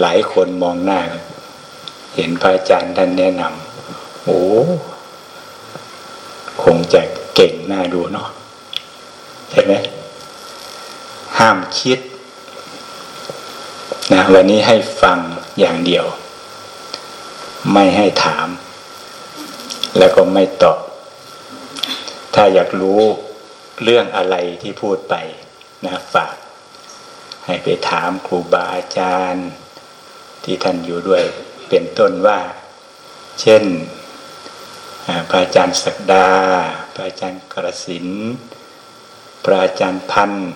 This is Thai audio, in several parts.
หลายคนมองหน้า เห็นพระอาจารย์ท่านแนะนำโอ้คงจะเก่งหน่าดูเนาะเห็นไหมห้ามคิดนะวันนี้ให้ฟังอย่างเดียว ไม่ให้ถาม แล้วก็ไม่ตอบ ถ้าอยากรู้เรื่องอะไรที่พูดไปนะฝาก ให้ไปถามครูบาอาจารย์ ที่ท่านอยู่ด้วยเป็นต้นว่า เช่นพระอาจารย์ศักดา พระอาจารย์กระสินพระอาจารย์พันธ์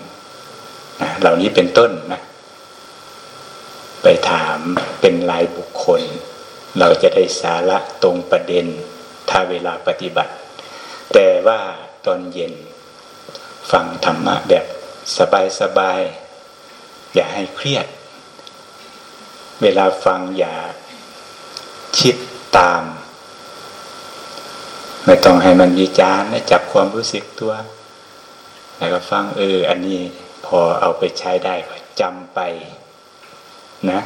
เหล่านี้เป็นต้นนะ ไปถามเป็นรายบุคคล เราจะได้สาระตรงประเด็นถ้าเวลาปฏิบัติ แต่ว่าตอนเย็น ฟังธรรมะแบบสบายๆ อย่าให้เครียด เวลาฟังอย่าคิดตาม ไม่ต้องให้มันวิจารณ์จับความรู้สึกตัว แล้วก็ฟังเออ อันนี้พอเอาไปใช้ได้ก็จำไป นะ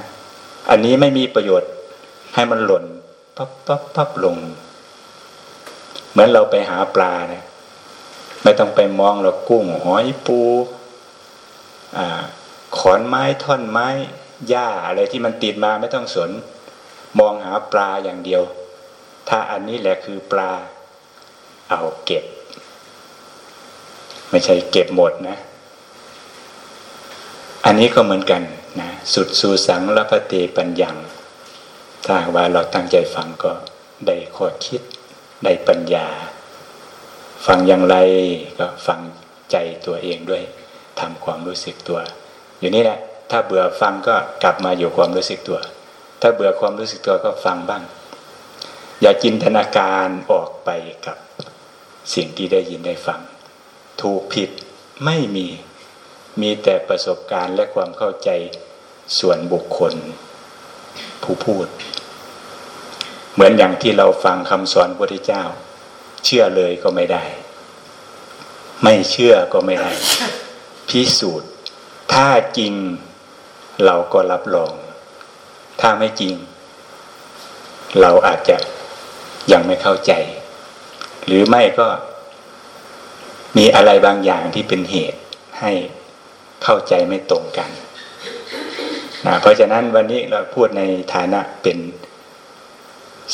อันนี้ไม่มีประโยชน์ให้มันหล่นปั๊บปั๊บปั๊บลง เหมือนเราไปหาปลาเนะไม่ต้องไปมองเรากุ้งหอยปู อ่า ขอนไม้ท่อนไม้หญ้าอะไรที่มันติดมาไม่ต้องสน มองหาปลาอย่างเดียว ถ้าอันนี้แหละคือปลา เอาเก็บ ไม่ใช่เก็บหมดนะ อันนี้ก็เหมือนกันนะสุดสูสังละพเตปัญญัง ถ้าว่าเราตั้งใจฟังก็ได้ข้อคิดได้ปัญญา ฟังอย่างไรก็ฟังใจตัวเองด้วยทำความรู้สึกตัว อยู่นี่แหละ ถ้าเบื่อฟังก็กลับมาอยู่ความรู้สึกตัว ถ้าเบื่อความรู้สึกตัวก็ฟังบ้าง อย่าจินตนาการออกไปกับสิ่งที่ได้ยินได้ฟัง ถูกผิดไม่มีมีแต่ประสบการณ์และความเข้าใจส่วนบุคคล ผู้พูด เหมือนอย่างที่เราฟังคำสอนพระพุทธเจ้า เชื่อเลยก็ไม่ได้ ไม่เชื่อก็ไม่ได้ พิสูจน์ ถ้าจริงเราก็รับรอง ถ้าไม่จริง เราอาจจะยังไม่เข้าใจ หรือไม่ก็มีอะไรบางอย่างที่เป็นเหตุให้เข้าใจไม่ตรงกันนะเพราะฉะนั้นวันนี้เราพูดในฐานะเป็น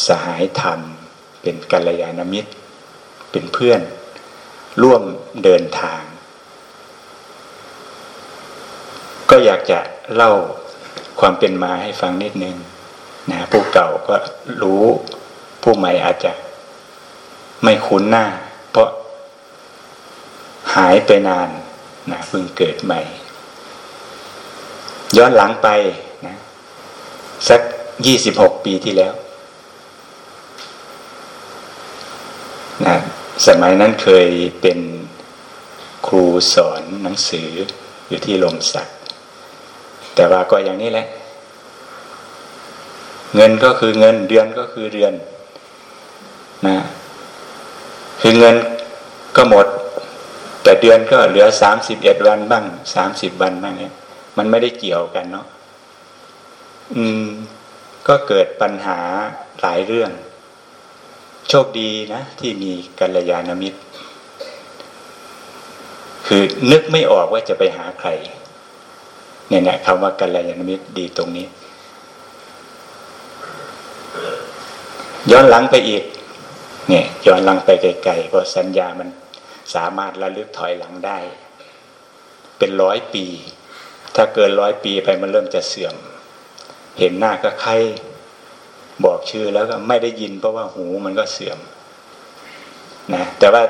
สหายธรรม เป็นกัลยาณมิตร เป็นเพื่อน ร่วมเดินทาง ก็อยากจะเล่าความเป็นมาให้ฟังนิดนึงนะผู้เก่าก็รู้ผู้ใหม่อาจจะไม่คุ้นหน้า เพราะหายไปนานนะเพิ่งเกิดใหม่ ย้อนหลังไปนะสักยี่สิบหกปีที่แล้วนะสมัยนั้นเคยเป็นครูสอนหนังสืออยู่ที่ลมสัก แต่ว่าก็อย่างนี้แหละ เงินก็คือเงินเดือนก็คือเดือน นะคือเงินก็หมด แต่เดือนก็เหลือสามสิบเอ็ดวันบ้างสามสิบวันบ้างเนี่ย มันไม่ได้เกี่ยวกันเนาะอืม ก็เกิดปัญหาหลายเรื่อง โชคดีนะ ที่มีกัลยาณมิตร คือนึกไม่ออกว่าจะไปหาใคร เนี่ยนะคำว่ากัลยาณมิตรดีตรงนี้ ย้อนหลังไปอีก เนี่ยย้อนหลังไปไกลๆเพราะสัญญามันสามารถระลึกถอยหลังได้ เป็นร้อยปี ถ้าเกินร้อยปีไปมันเริ่มจะเสื่อม เห็นหน้าก็ใครบอกชื่อแล้วก็ไม่ได้ยิน เพราะว่าหูมันก็เสื่อมนะแต่ว่า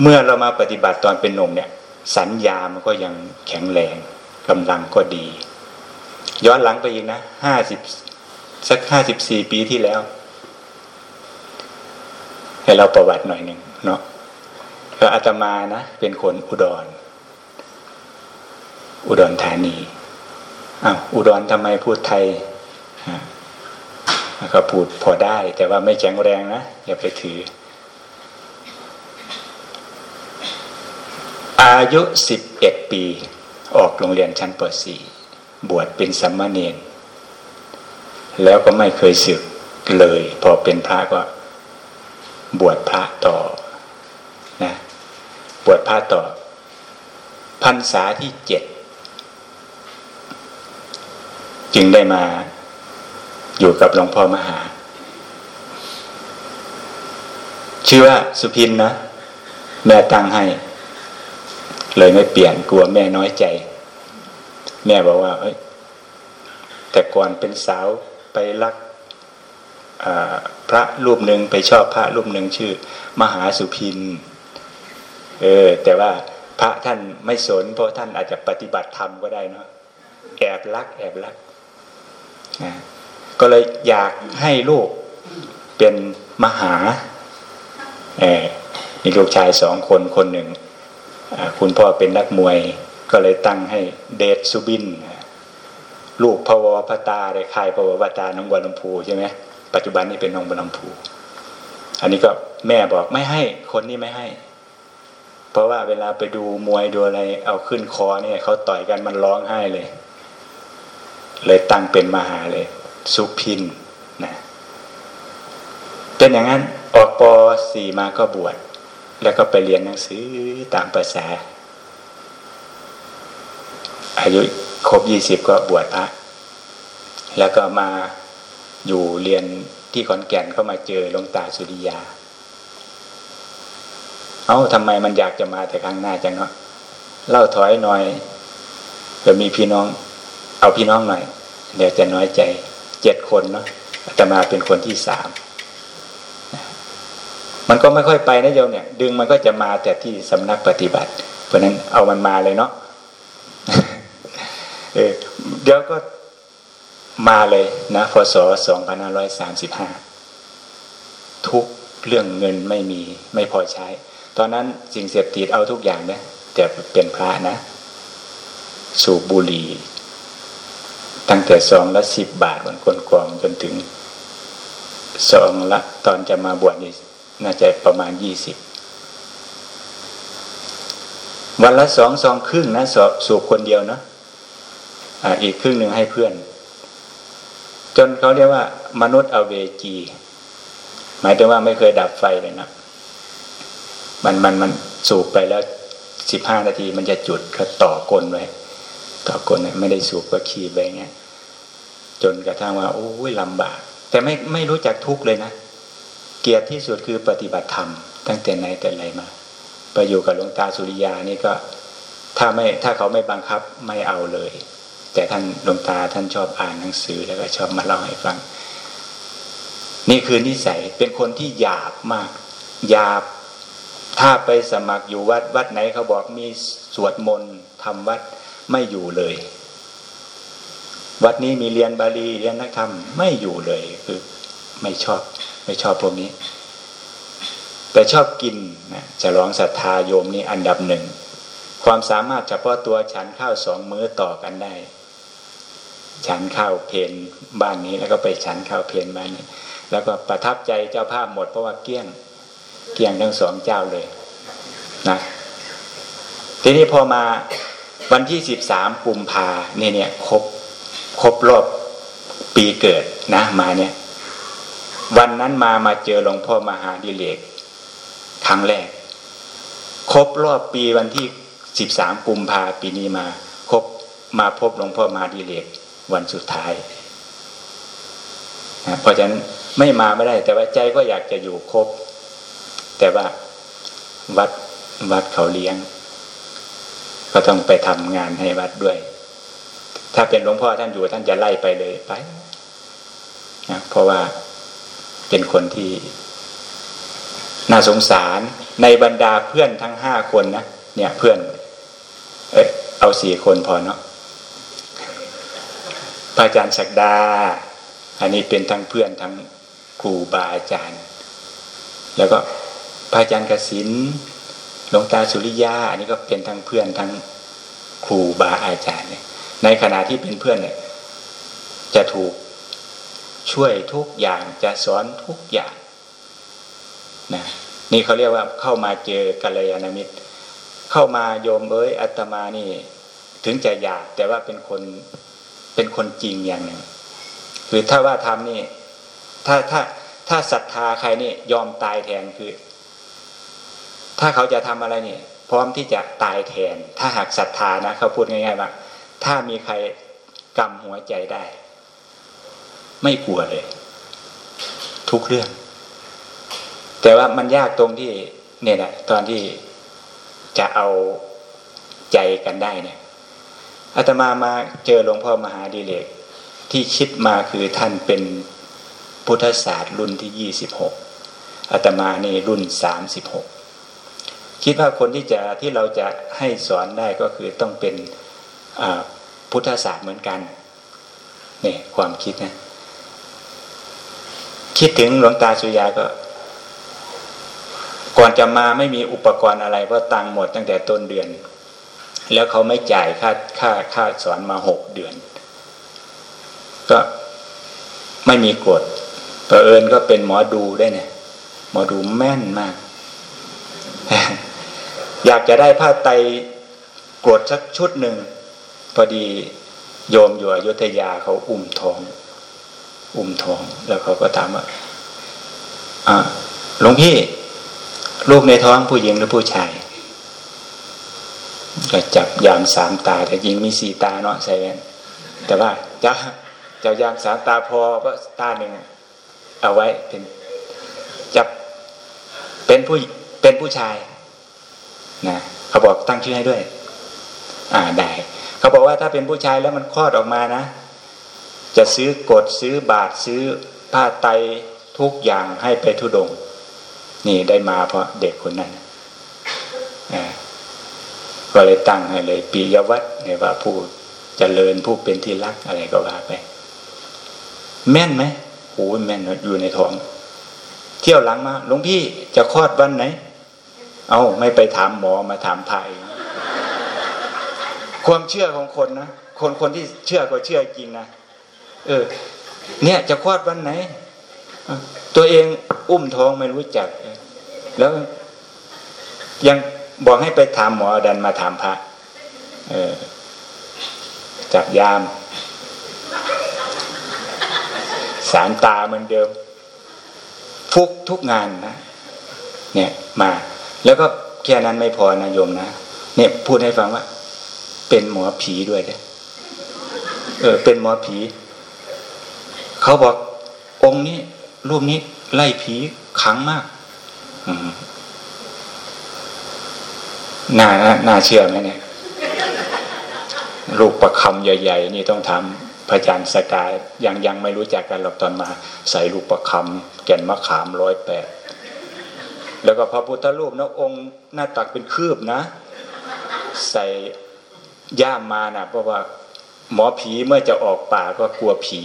เมื่อเรามาปฏิบัติตอนเป็นหนุ่มเนี่ย สัญญามันก็ยังแข็งแรง กำลังก็ดี ย้อนหลังไปอีกนะห้าสิบสักห้าสิบสี่ปีที่แล้ว ให้เราประวัติหน่อยหนึ่งเนาะก็อาตมานะ เป็นคนอุดร อุดรธานีอ้าวอุดรทำไมพูดไทยก็พูดพอได้ แต่ว่าไม่แข็งแรงนะ อย่าไปถือ อายุสิบเอ็ดปี ออกโรงเรียนชั้นป .4 บวชเป็นสัมมาเนนแล้วก็ไม่เคยสึกเลย พอเป็นพระก็ บวชพระต่อนะบวชพระต่อพรรษาที่เจ็ดจึงได้มาอยู่กับหลวงพ่อมหา ชื่อว่าสุพินนะ แม่ตั้งให้ เลยไม่เปลี่ยนกลัวแม่น้อยใจ แม่บอกว่าเอ้ยแต่ก่อนเป็นสาวไปรักพระรูปหนึ่งไปชอบพระรูปหนึ่งชื่อ มหาสุพินเออแต่ว่าพระท่านไม่สน เพราะท่านอาจจะปฏิบัติธรรมก็ได้เนาะแอบรัก แอบรักก็เลยอยากให้ลูกเป็นมหาเออมีลูกชายสองคนคนหนึ่ง คุณพ่อเป็นนักมวยก็เลยตั้งให้เดชสุบิน ลูกพวพตาได้ค่ายพวพตาน้องบัวลำพูใช่ไหมปัจจุบันนี้เป็นน้องบัวลำพูอันนี้ก็แม่บอกไม่ให้คนนี้ไม่ให้ เพราะว่าเวลาไปดูมวยดูอะไร เอาขึ้นคอเนี่ยเขาต่อยกันมันร้องไห้เลย เลยตั้งเป็นมหาเลยสุพินนะเป็นอย่างนั้นออกป .4 มาก็บวช แล้วก็ไปเรียนหนังสือตามภาษา อายุครบยี่สิบก็บวชพระ แล้วก็มาอยู่เรียนที่ขอนแก่นก็มาเจอหลวงตาสุริยา เอา้าทำไมมันอยากจะมาแต่ข้งหน้าจังเนาะเล่าถอยหน่อยจะมีพี่น้อง เอาพี่น้องหน่อย เดี๋ยวจะน้อยใจเจ็ดคนเนาะแต่มาเป็นคนที่สาม มันก็ไม่ค่อยไปนะโยมเนี่ย ดึงมันก็จะมาแต่ที่สำนักปฏิบัติ เพราะนั้นเอามันมาเลยเนาะเออเดี๋ยวก็มาเลยนะพศสองพันห้าร้อยสามสิบห้าทุกเรื่องเงินไม่มีไม่พอใช้ ตอนนั้นสิ่งเสพติดเอาทุกอย่างนะแต่เป็นพระนะ สูบบุหรี่ตั้งแต่ซองละสิบบาทบนกลกองจนถึงซองละตอนจะมาบวชนี่ น่าจะประมาณยี่สิบวันละสองซองครึ่งนะสูบคนเดียวนะอ่าอีกครึ่งหนึ่งให้เพื่อน จนเขาเรียกว่า มนุษย์อเวจี หมายถึงว่าไม่เคยดับไฟเลยนะมันมันมันสูบไปแล้วสิบห้านาทีมันจะจุดก็ต่อกลไว้ต่อกลไม่ได้สูบก็ขี่ไปเงี้ยจนกระทั่งว่าโอ้ยลำบาก แต่ไม่ไม่รู้จักทุกเลยนะ เกียรติที่สุดคือปฏิบัติธรรม ตั้งแต่ไหนแต่ไรมาไปอยู่กับหลวงตาสุริยานี่ก็ ถ้าไม่ถ้าเขาไม่บังคับไม่เอาเลย แต่ท่านหลวงตาท่านชอบอ่านหนังสือแล้วก็ชอบมาเล่าให้ฟัง นี่คือนิสัยเป็นคนที่หยาบมากหยาบ ถ้าไปสมัครอยู่วัดวัดไหนเขาบอกมีสวดมนต์ทำวัดไม่อยู่เลย วัดนี้มีเรียนบาลีเรียนนักธรรมไม่อยู่เลยคือไม่ชอบ ไม่ชอบพวกนี้ แต่ชอบกินนะจะร้องศรัทธาโยมนี่อันดับหนึ่ง ความสามารถเฉพาะตัวฉันข้าวสองมื้อต่อกันได้ ฉันข้าวเพนบ้านนี้แล้วก็ไปฉันข้าวเพนบ้านนี้ แล้วก็ประทับใจเจ้าภาพหมดเพราะว่าเกี้ยง เกี้ยงทั้งสองเจ้าเลยนะทีนี้พอมาวันที่สิบสามกุมภาเนี่ยเนี่ยครบครบรอบปีเกิดนะมาเนี่ย วันนั้นมามาเจอหลวงพ่อมหาดิเลกครั้งแรก ครบรอบปีวันที่สิบสามกุมภาปีนี้มา ครบมาพบหลวงพ่อมหาดิเลกวันสุดท้ายนะเพราะฉะนั้นไม่มาไม่ได้ แต่ว่าใจก็อยากจะอยู่ครบ แต่ว่าวัดวัดเขาเลี้ยง ก็ต้องไปทำงานให้วัดด้วย ถ้าเป็นหลวงพ่อท่านอยู่ท่านจะไล่ไปเลยไปนะเพราะว่า เป็นคนที่ น่าสงสารในบรรดาเพื่อนทั้งห้าคนนะเนี่ยเพื่อนเออเอาสี่คนพอเนาะพระอาจารย์ศักดา อันนี้เป็นทั้งเพื่อนทั้งครูบาอาจารย์ แล้วก็พระอาจารย์กสินหลวงตาสุริยา อันนี้ก็เป็นทั้งเพื่อนทั้งครูบาอาจารย์เนี่ยในขณะที่เป็นเพื่อนเนี่ย จะถูก ช่วยทุกอย่างจะสอนทุกอย่างนะนี่เขาเรียกว่าเข้ามาเจอกัลยาณมิตร เข้ามาโยมเอ้ยอัตมานี่ ถึงจะอยากแต่ว่าเป็นคนเป็นคนจริงอย่างหนึ่งคือถ้าว่าทำนี่ ถ้าถ้าถ้าศรัทธาใครนี่ยอมตายแทนคือ ถ้าเขาจะทำอะไรนี่พร้อมที่จะตายแทน ถ้าหากศรัทธานะเขาพูดง่ายๆว่าถ้ามีใครกำหัวใจได้ ไม่กลัวเลย ทุกเรื่อง แต่ว่ามันยากตรงที่ เนี่ยแหละตอนที่จะเอาใจกันได้เนี่ยอาตมามาเจอหลวงพ่อมหาดีเลก ที่คิดมาคือท่านเป็นพุทธศาสตร์รุ่นที่ยี่สิบหกอาตมานี่รุ่นสามสิบหกคิดว่าคนที่จะที่เราจะให้สอนได้ก็คือต้องเป็นพุทธศาสตร์เหมือนกันนี่ความคิดนะ คิดถึงหลวงตาสุยาก็ ก่อนจะมาไม่มีอุปกรณ์อะไร เพราะตังหมดตั้งแต่ต้นเดือน แล้วเขาไม่จ่ายค่าค่าค่าสอนมาหกเดือน ก็ไม่มีกฎเผอิญก็เป็นหมอดูได้เนี่ย หมอดูแม่นมาก อยากจะได้ผ้าไตกรดสักชุดหนึ่งพอดีโยมอยู่อยุธยาเขาอุ้มท้อง อุ้มท้อง แล้วเขาก็ถามว่าอ่าหลวงพี่ลูกในท้องผู้หญิงหรือผู้ชาย ก็จับยามสามตา แต่ยิงมีสี่ตาเนาะใส่แว่นแต่ว่าจะจะยามสามตาพอก็ตาหนึ่งเอาไว้เป็นจับเป็นผู้เป็นผู้ชายนะเขาบอกตั้งชื่อให้ด้วย อ่าได้ เขาบอกว่าถ้าเป็นผู้ชายแล้วมันคลอดออกมานะ จะซื้อกดซื้อบาทซื้อผ้าไตทุกอย่างให้ไปทุดง นี่ได้มาเพราะเด็กคนนั้นก็เลยตั้งให้เลยปียวัตรเนี่ยว่าผู้จเจริญผู้เป็นที่รักอะไรก็ว่าไป แม่นไหมโอ้แม่นอยู่ในท้อง เที่ยวหลังมาหลวงพี่จะคลอดวันไหน เอาไม่ไปถามหมอมาถามพายความเชื่อของคนนะคนคนที่เชื่อก็เชื่อจริงนะ เออ เนี่ยจะคลอดวันไหน ตัวเองอุ้มท้องไม่รู้จัก แล้วยังบอกให้ไปถามหมอดันมาถามพระเออจับยาม สารตาเหมือนเดิม ฟุกทุกงานนะ เนี่ยมา แล้วก็แค่นั้นไม่พอนะโยมนะ เนี่ยพูดให้ฟังว่า เป็นหมอผีด้วยเด้เออ เป็นหมอผี เขาบอกองค์นี้รูปนี้ไล่ผีขังมากน่าน่าเชื่อไหมเนี่ยรูปประคำใหญ่ ๆ นี่ต้องทำพระอาจารย์สกายยังยังไม่รู้จักกันหรอกตอนมา ใส่รูปประคำแก่นมะขามร้อยแปดแล้วก็พระพุทธรูปนะองค์หน้าตักเป็นคืบนะ ใส่ย่ามมานะเพราะว่า หมอผีเมื่อจะออกป่าก็กลัวผี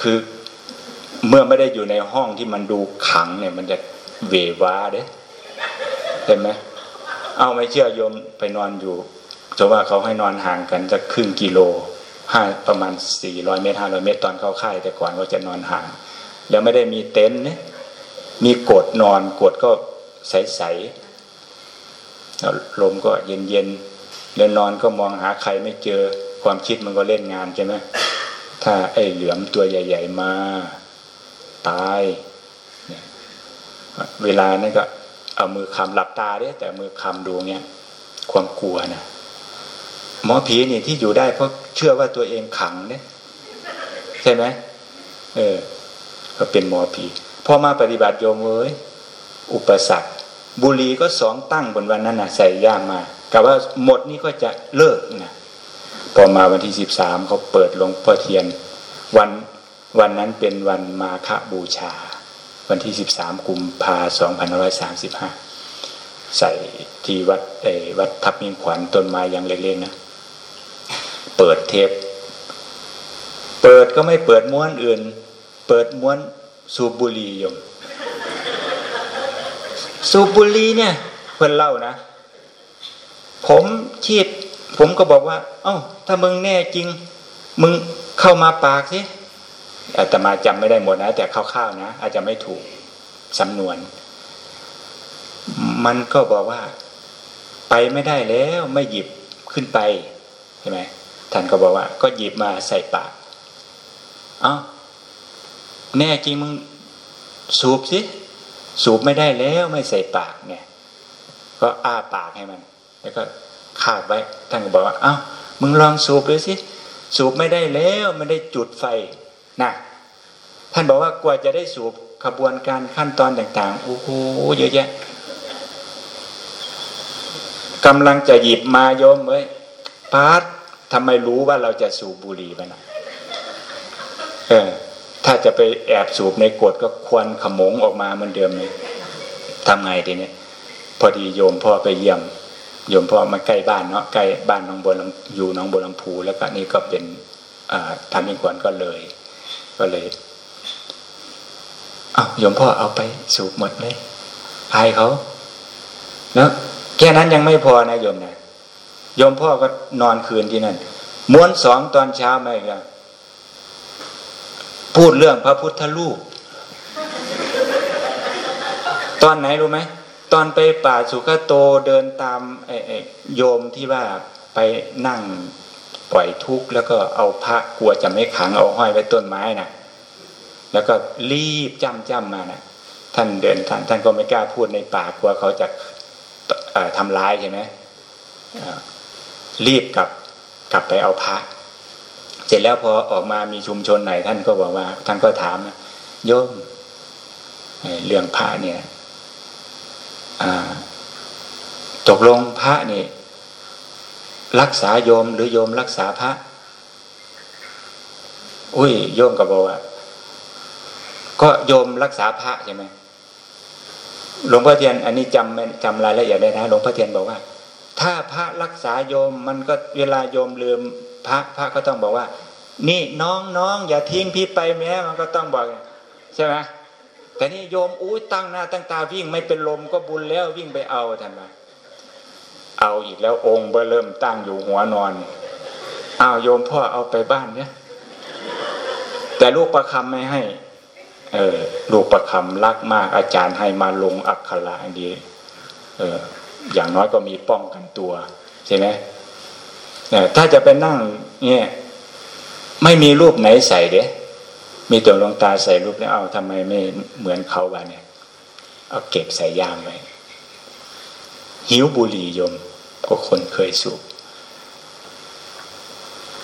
คือเมื่อไม่ได้อยู่ในห้องที่มันดูขังเนี่ย มันจะเววาเด้เห็นไหมเอาไม่เชื่อโยมไปนอนอยู่จะว่าเขาให้นอนห่างกันจะครึ่งกิโลห้าประมาณสี่ร้อยเมตรห้าร้อยเมตรตอนเข้าค่าย แต่ก่อนเขาจะนอนห่าง แล้วไม่ได้มีเต็นท์เนี่ยมีกดนอนกดก็ใสๆลมก็เย็นเเดินนอนก็มองหาใครไม่เจอความคิดมันก็เล่นงานใช่ไหมถ้าไอ้เหลือมตัวใหญ่ ๆ มา ตายเวลานั้นก็เอามือคำหลับตาเด้แต่มือคำดูเนี้ยความกลัวนะหมอผีนี่ที่อยู่ได้เพราะเชื่อว่าตัวเองขังเนี่ยใช่ไหมเออ ก็เป็นหมอผีพอมาปฏิบัติโยมเอ้ยอุปสรรค บุรีก็สองตั้งบนวันนั้นนะใส่ย่ามมากับว่าหมดนี้ก็จะเลิกนะพอมาวันที่สิบสามเขาเปิดลงพ่อเทียน วันวันนั้นเป็นวันมาฆบูชา วันที่สิบสามกุมภาสองพันร้อยสามสิบห้าใส่ที่วัดเอวัดทับมิงขวัญต้นไม้ยังเล็กๆนะ เปิดเทป เปิดก็ไม่เปิดม้วนอื่น เปิดม้วนสูบบุหรี่ยม สูบบุหรี่เนี่ย เพื่อนเล่านะ ผมชีดผมก็บอกว่า เอ้า ถ้ามึงแน่จริง มึงเข้ามาปากสิอาตมาจำไม่ได้หมดนะ แต่คร่าวๆนะ อาจจะไม่ถูกสำนวน มันก็บอกว่า ไปไม่ได้แล้วไม่หยิบขึ้นไปใช่ไหมท่านก็บอกว่า ก็หยิบมาใส่ปาก เอ้า แน่จริงมึงสูบสิ สูบไม่ได้แล้วไม่ใส่ปากเนี่ย ก็อ้าปากให้มัน แล้วก็คาดไว้ท่านก็บอกว่าเอ้ามึงลองสูบดูสิสูบไม่ได้แล้วไม่ได้จุดไฟนะท่านบอกว่ากว่าจะได้สูบขบวนการขั้นตอนต่างๆโอ้โหเยอะแยะกำลังจะหยิบมาโยมเอ้ยพาร์ททำไมรู้ว่าเราจะสูบบุหรี่ไปนะเออ ถ้าจะไปแอบสูบในกดก็ควันขมงออกมาเหมือนเดิมเลยทำไงทีนี้พอดีโยมพ่อไปเยี่ยมโยมพ่อมาใกล้บ้านเนาะใกล้บ้านน้องบัวลำอยู่น้องบัวลำพูแล้วก็นี่ก็เป็นทำยิงกวนก็เลย ก็เลยเอาโยมพ่อเอาไปสูบหมดเลยอายเขาแล้วแค่นั้นยังไม่พอนะโยมนะโยมพ่อก็นอนคืนที่นั่นม้วนสองตอนเช้ามาอีกแล้ว พูดเรื่องพระพุทธรูป ตอนไหนรู้ไหม ตอนไปป่าสุขโตเดินตามไอ้โยมที่ว่าไปนั่งปล่อยทุกข์แล้วก็เอาพระกลัวจะไม่ขังเอาห้อยไว้ต้นไม้นะ่ะ แล้วก็รีบจำจำมานะ่ะ ท่านเดินท่านท่านก็ไม่กล้าพูดในป่ากลัวเขาจะทำร้ายใช่ไหมรีบกลับกลับไปเอาพระ ร็จแล้วพอออกมามีชุมชนไหนท่านก็บอกว่า ท่านก็ถามโยมเรื่องพระเนี่ยตกลงพระนี่รักษาโยมหรือโยมรักษาพระ อุ้ยโยมก็บอกว่าก็โยมรักษาพระใช่ไหมหลวงพ่อเทียน อันนี้จำจำรายละเอียดได้นะหลวงพ่อเทียนบอกว่า ถ้าพระรักษาโยมมันก็เวลาโยมลืม พระพระก็ต้องบอกว่า นี่น้องน้องอย่าทิ้งพี่ไปแม้มันก็ต้องบอก ใช่ไหมแต่นี่โยมอุ้ยตั้งหน้าตั้งตาวิ่งไม่เป็นลมก็บุญแล้ววิ่งไปเอาท่านมาเอาอีกแล้วองค์เบอเริ่มตั้งอยู่หัวนอนเอาโยมพ่อเอาไปบ้านเนี่ยแต่ลูกประคำไม่ให้ เออลูกประคำรักมาก อาจารย์ให้มาลงอักขระดีเอออย่างน้อยก็มีป้องกันตัวใช่ไหม ถ้าจะไปนั่งเนี่ยไม่มีรูปไหนใส่เด้มีตัวลงตาใส่รูปแล้วเอาทำไมไม่เหมือนเขาบ้าเนี่ย เอาเก็บใส่ยามไว้หิวบุหรี่ยมก็คนเคยสูบ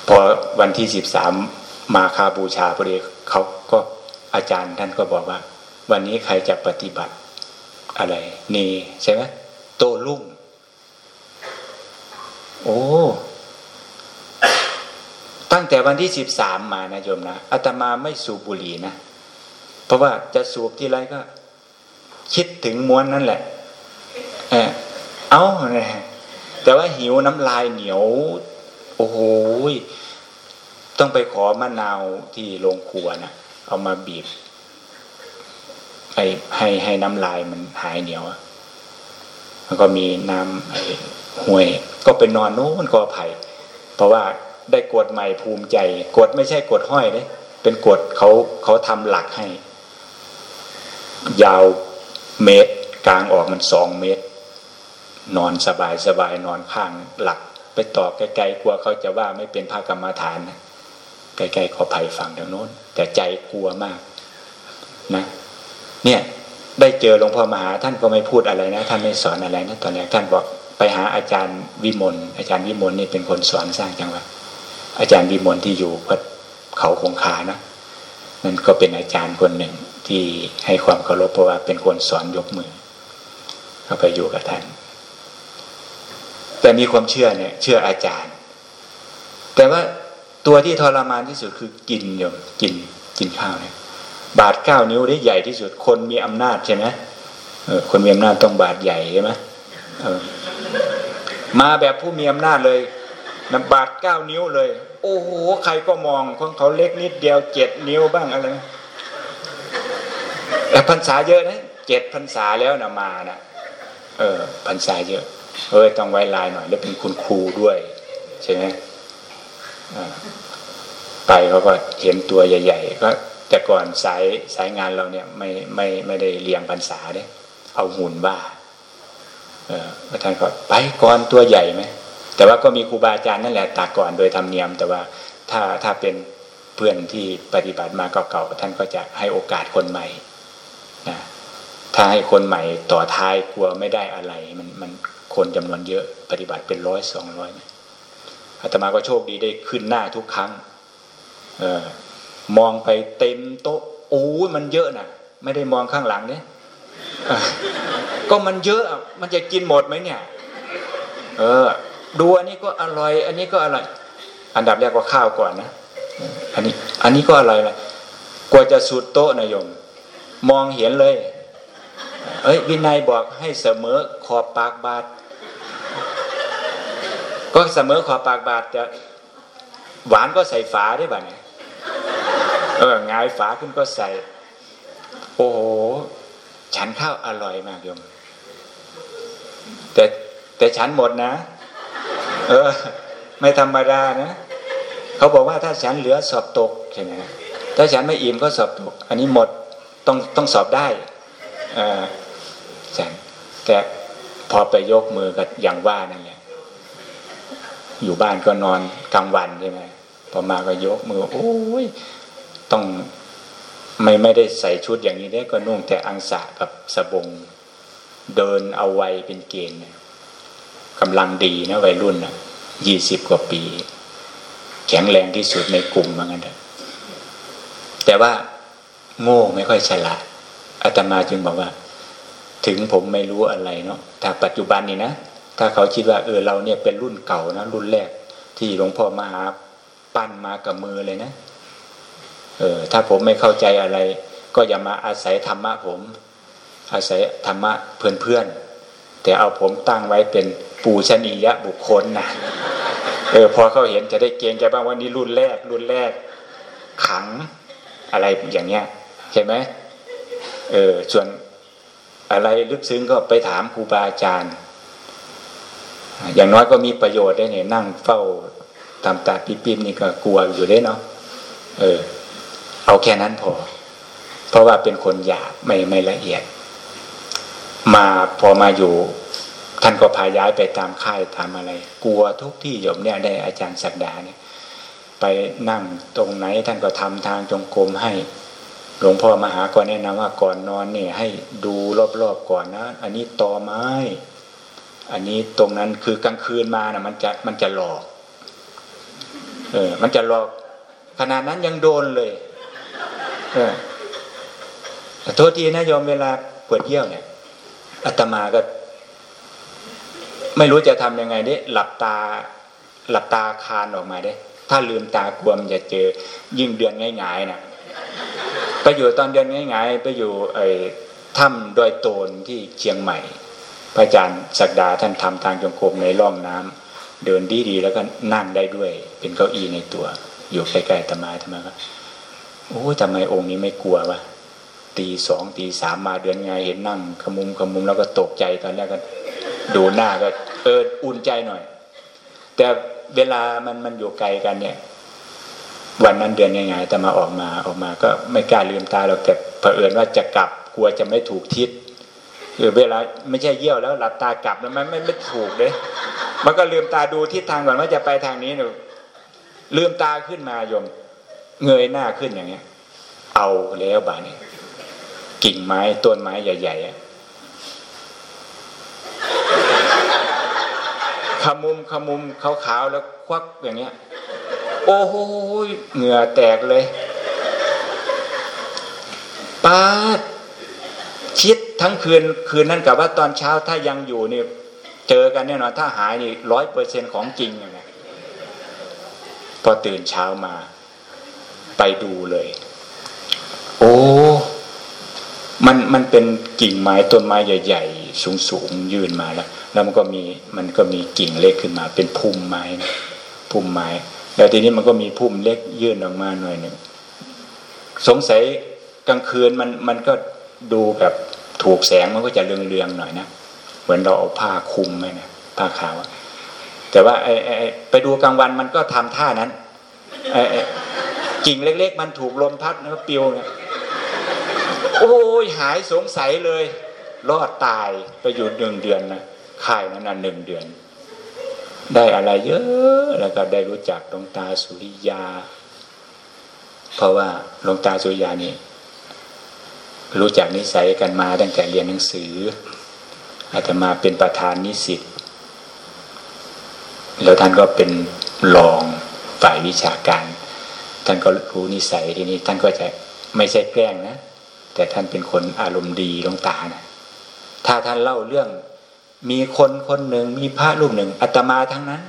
พอวันที่สิบสามมาคาบูชาพอดีเขาก็อาจารย์ท่านก็บอกว่า วันนี้ใครจะปฏิบัติอะไร นี่ใช่ไหมโตลุ่ง โอ้ ตั้งแต่วันที่สิบสามมานะโยมนะอาตมาไม่สูบบุหรี่นะ เพราะว่าจะสูบที่ไรก็ คิดถึงม้วนนั่นแหละเออเอาเนี่ยแต่ว่าหิวน้ำลายเหนียว โอ้โหต้องไปขอมะนาวที่โรงครัวนะเอามาบีบให้ให้ให้น้ำลายมันหายเหนียวแล้วก็มีน้ำไอ้ห่วย ก็ไปนอนโน้นก็ไผ่เพราะว่า ได้กดใหม่ภูมิใจกดไม่ใช่กดห้อยเลยเป็นกดเขาเขาทำหลักให้ ยาวเมตรกลางออกมันสองเมตร นอนสบายสบายนอนข้างหลัก ไปต่อไกลๆกลัวเขาจะว่าไม่เป็นภาคกรรมฐานนะไกลๆขอภัยฝั่งทางโน้น แต่ใจกลัวมากนะเนี่ยได้เจอหลวงพ่อมหาท่านก็ไม่พูดอะไรนะท่านไม่สอนอะไรนะตอนแรกท่านบอกไปหาอาจารย์วิมลอาจารย์วิมลนี่เป็นคนสอนสร้างจังหวัด อาจารย์วิมลที่อยู่วัดเขาคงคานะนั่นก็เป็นอาจารย์คนหนึ่งที่ให้ความเคารพเพราะว่าเป็นคนสอนยกมือเข้าไปอยู่กับท่าน แต่มีความเชื่อเนี่ย เชื่ออาจารย์ แต่ว่าตัวที่ทรมานที่สุดคือกินโยมกินกินข้าวเนี่ยบาดเก้านิ้วได้ใหญ่ที่สุด คนมีอำนาจใช่ไหมคนมีอำนาจต้องบาดใหญ่ใช่ไหมมาแบบผู้มีอำนาจเลย น้ำบาดเก้านิ้วเลย โอ้โหใครก็มองของเขาเล็กนิดเดียวเจ็ดนิ้วบ้างอะไรแต่พรรษาเยอะนะเจ็ดพรรษาแล้วนะมานะเออพรรษาเยอะเออต้องไว้ลายหน่อย แล้วเป็นคุณครูด้วย ใช่ไหมไปเขาก็เห็นตัวใหญ่ ๆ ก็แต่ก่อนสายสายงานเราเนี่ยไม่ไม่ไม่ได้เลี้ยงพรรษาเนี่ยเอาหุ่นบ้าเออท่านก็ไปก่อนตัวใหญ่ไหม แต่ว่าก็มีครูบาอาจารย์นั่นแหละตักก่อนโดยธรรมเนียม แต่ว่าถ้าถ้าเป็นเพื่อนที่ปฏิบัติมาเก่าๆท่านก็จะให้โอกาสคนใหม่นะถ้าให้คนใหม่ต่อท้ายกลัวไม่ได้อะไร มันมันคนจำนวนเยอะปฏิบัติเป็นร้อยสองร้อยอาตมาก็โชคดีได้ขึ้นหน้าทุกครั้ง เออมองไปเต็มโต๊ะโอ้มันเยอะนะไม่ได้มองข้างหลังเนี่ยก็มันเยอะมันจะกินหมดไหมเนี่ย เออ ดูอันนี้ก็อร่อย อันนี้ก็อร่อย อันดับแรกว่าข้าวก่อนนะอันนี้ อันนี้ก็อร่อยเลยกว่าจะสุดโต๊ะนายม มองเห็นเลย เอ้ยวินัยบอกให้เสมอขอบปากบาท ก็เสมอขอบปากบาทจะหวานก็ใส่ฝาได้บ่เนี่ยเอองายฝาขึ้นก็ใส่ โอ้โหฉันข้าวอร่อยมากโยมแต่แต่ฉันหมดนะ เออ ไม่ธรรมดานะเขาบอกว่าถ้าฉันเหลือสอบตกใช่ไหมถ้าฉันไม่อิ่มก็สอบตก อันนี้หมดต้องต้องสอบได้เออฉันแต่พอไปยกมือก็อย่างว่านั่นแหละอยู่บ้านก็นอนกลางวันใช่ไหมพอมาก็ยกมือ โอ้ยต้องไม่ไม่ได้ใส่ชุดอย่างนี้ได้ก็นุ่งแต่อังสะกับสบง เดินเอาไว้เป็นเกณฑ์ กำลังดีนะวัยรุ่นนะยี่สิบกว่าปี แข็งแรงที่สุดในกลุ่มเหมือนกันแต่ว่าโง่ไม่ค่อยฉลาดอาตมาจึงบอกว่า ถึงผมไม่รู้อะไรเนาะถ้าปัจจุบันนี้นะถ้าเขาคิดว่า เออเราเนี่ยเป็นรุ่นเก่านะรุ่นแรก ที่หลวงพ่อมหาปั้นมากับมือเลยนะเออถ้าผมไม่เข้าใจอะไร ก็อย่ามาอาศัยธรรมะผม อาศัยธรรมะเพื่อนๆ แต่เอาผมตั้งไว้เป็นปูชนียบุคคลนะเออพอเขาเห็นจะได้เกรงใจบ้างว่านี่รุ่นแรก รุ่นแรก ขังอะไรอย่างเงี้ยเห็นไหมเออส่วนอะไรลึกซึ้งก็ไปถามครูบาอาจารย์ อย่างน้อยก็มีประโยชน์ได้เนี่ยนั่งเฝ้าตามตาปิ๊บๆนี่ก็กลัวอยู่ได้เนาะเออ เอาแค่นั้นพอ เพราะว่าเป็นคนหยาบไม่ไม่ละเอียด มาพอมาอยู่ ท่านก็พาย้ายไปตามค่ายตามอะไร กลัวทุกที่โยมเนี่ยได้อาจารย์สักดาเนี่ย ไปนั่งตรงไหนท่านก็ทำทางจงกรมให้ หลวงพ่อมาหาก็แนะนำว่าก่อนนอนเนี่ยให้ดูรอบๆก่อนนะ อันนี้ตอไม้ อันนี้ตรงนั้นคือกลางคืนมานะมันจะมันจะหลอก เออ มันจะหลอกขนาดนั้นยังโดนเลย เออโทษทีนะโยมเวลาปวดเยี่ยวเนี่ย อาตมาก็ ไม่รู้จะทำยังไงด้หลับตา หลับตาคานออกมาได้ถ้าลืมตากลัวมันจะเจอ ยิ่งเดือนง่ายๆนะไปอยู่ตอนเดือนง่ายๆ ไปอยู่ไอ้ถ้ำดอยโตนที่เชียงใหม่ พระอาจารย์ศักดาท่านทำทางจงกรมในร่องน้ำเดินดีๆแล้วก็นั่งได้ด้วย เป็นเก้าอี้ในตัว อยู่ใกล้ๆตมาธรรมาก็โอ้ทำไมองค์นี้ไม่กลัววะ ตีสองตีสามมาเดือนไงเห็นนั่งขมุมขมุมแล้วก็ตกใจตอนแรกก็ดูหน้าก็เอออุ่นใจหน่อย แต่เวลามันมันอยู่ไกลกันเนี่ย วันนั้นเดือนยังไงแต่มาออกมาออกมาก็ไม่กล้าลืมตาเราแต่เผอิญว่าจะกลับกลัวจะไม่ถูกทิศคือเวลาไม่ใช่เยี่ยวแล้วหลับตากลับแล้วมันไม่ไม่ถูกเลยมันก็ลืมตาดูทิศทางก่อนว่าจะไปทางนี้หนูลืมตาขึ้นมายม เงยหน้าขึ้นอย่างเงี้ย เอาแล้วบาเนี่ย กิ่งไม้ต้นไม้ใหญ่ๆขมุมขมุมขาวๆแล้วควักอย่างเงี้ย โอ้โหเหงื่อแตกเลยป้าคิดทั้งคืนคืนนั้นกับว่าตอนเช้าถ้ายังอยู่เนี่ยเจอกันแน่นอนถ้าหายนี่ร้อยเปอร์เซ็นของจริงอย่างเงี้ยพอตื่นเช้ามา ไปดูเลย โอ้ มันมันเป็นกิ่งไม้ต้นไม้ใหญ่ ๆ สูงๆยื่นมาแล้ว แล้วมันก็มีมันก็มีกิ่งเล็กขึ้นมา เป็นพุ่มไม้พุ่มไม้ แล้วทีนี้มันก็มีพุ่มเล็กยื่นออกมาหน่อยหนึ่งสงสัยกลางคืนมันมันก็ดูแบบถูกแสงมันก็จะเรืองๆหน่อยนะเหมือนเราเอาผ้าคลุมไหมนะผ้าขาวแต่ว่าไอ้ไอ้ไปดูกลางวันมันก็ทำท่านั้นไอ้กิ่งเล็ก ๆ มันถูกลมพัดแล้วก็ปิวเนี่ย โอ้ยหายสงสัยเลย รอดตายไปอยู่หนึ่งเดือนนะค่ายนั้นนะหนึ่งเดือน ได้อะไรเยอะ แล้วก็ได้รู้จักหลวงตาสุริยา เพราะว่าหลวงตาสุริยานี่รู้จักนิสัยกันมาตั้งแต่เรียนหนังสืออาตมาเป็นประธานนิสิตแล้วท่านก็เป็นรองฝ่ายวิชาการ ท่านก็รู้นิสัยทีนี้ท่านก็จะไม่ใช่แกล้งนะ แต่ท่านเป็นคนอารมณ์ดีลงตานะถ้าท่านเล่าเรื่อง มีคนคนหนึ่งมีพระรูปหนึ่งอาตมาทั้งนั้น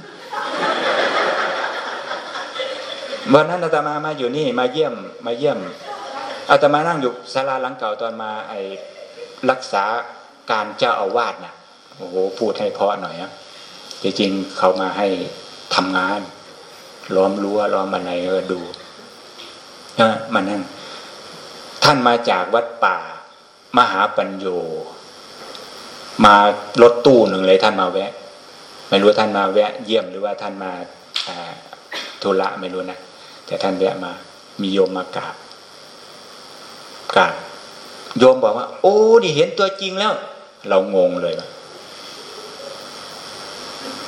วันนั้นอาตมามาอยู่นี่มาเยี่ยมมาเยี่ยมอาตมานั่งอยู่ศาลาหลังเก่าตอนมาไอ้รักษาการเจ้าอาวาสนะ่ะโอ้โหพูดให้เพาะหน่อยนะจริงๆเขามาให้ทำงานล้อมรั้วล้อมอะไรก็ดูนะมานั่ง ท่านมาจากวัดป่า มหาปัญโย มารถตู้หนึ่งเลยท่านมาแวะ ไม่รู้ท่านมาแวะ เยี่ยมหรือว่าท่านมาธุระไม่รู้นะแต่ท่านแวะมา มีโยมมากราบกราบโยมบอกว่า โอ้นี่เห็นตัวจริงแล้ว เรางงเลยว่า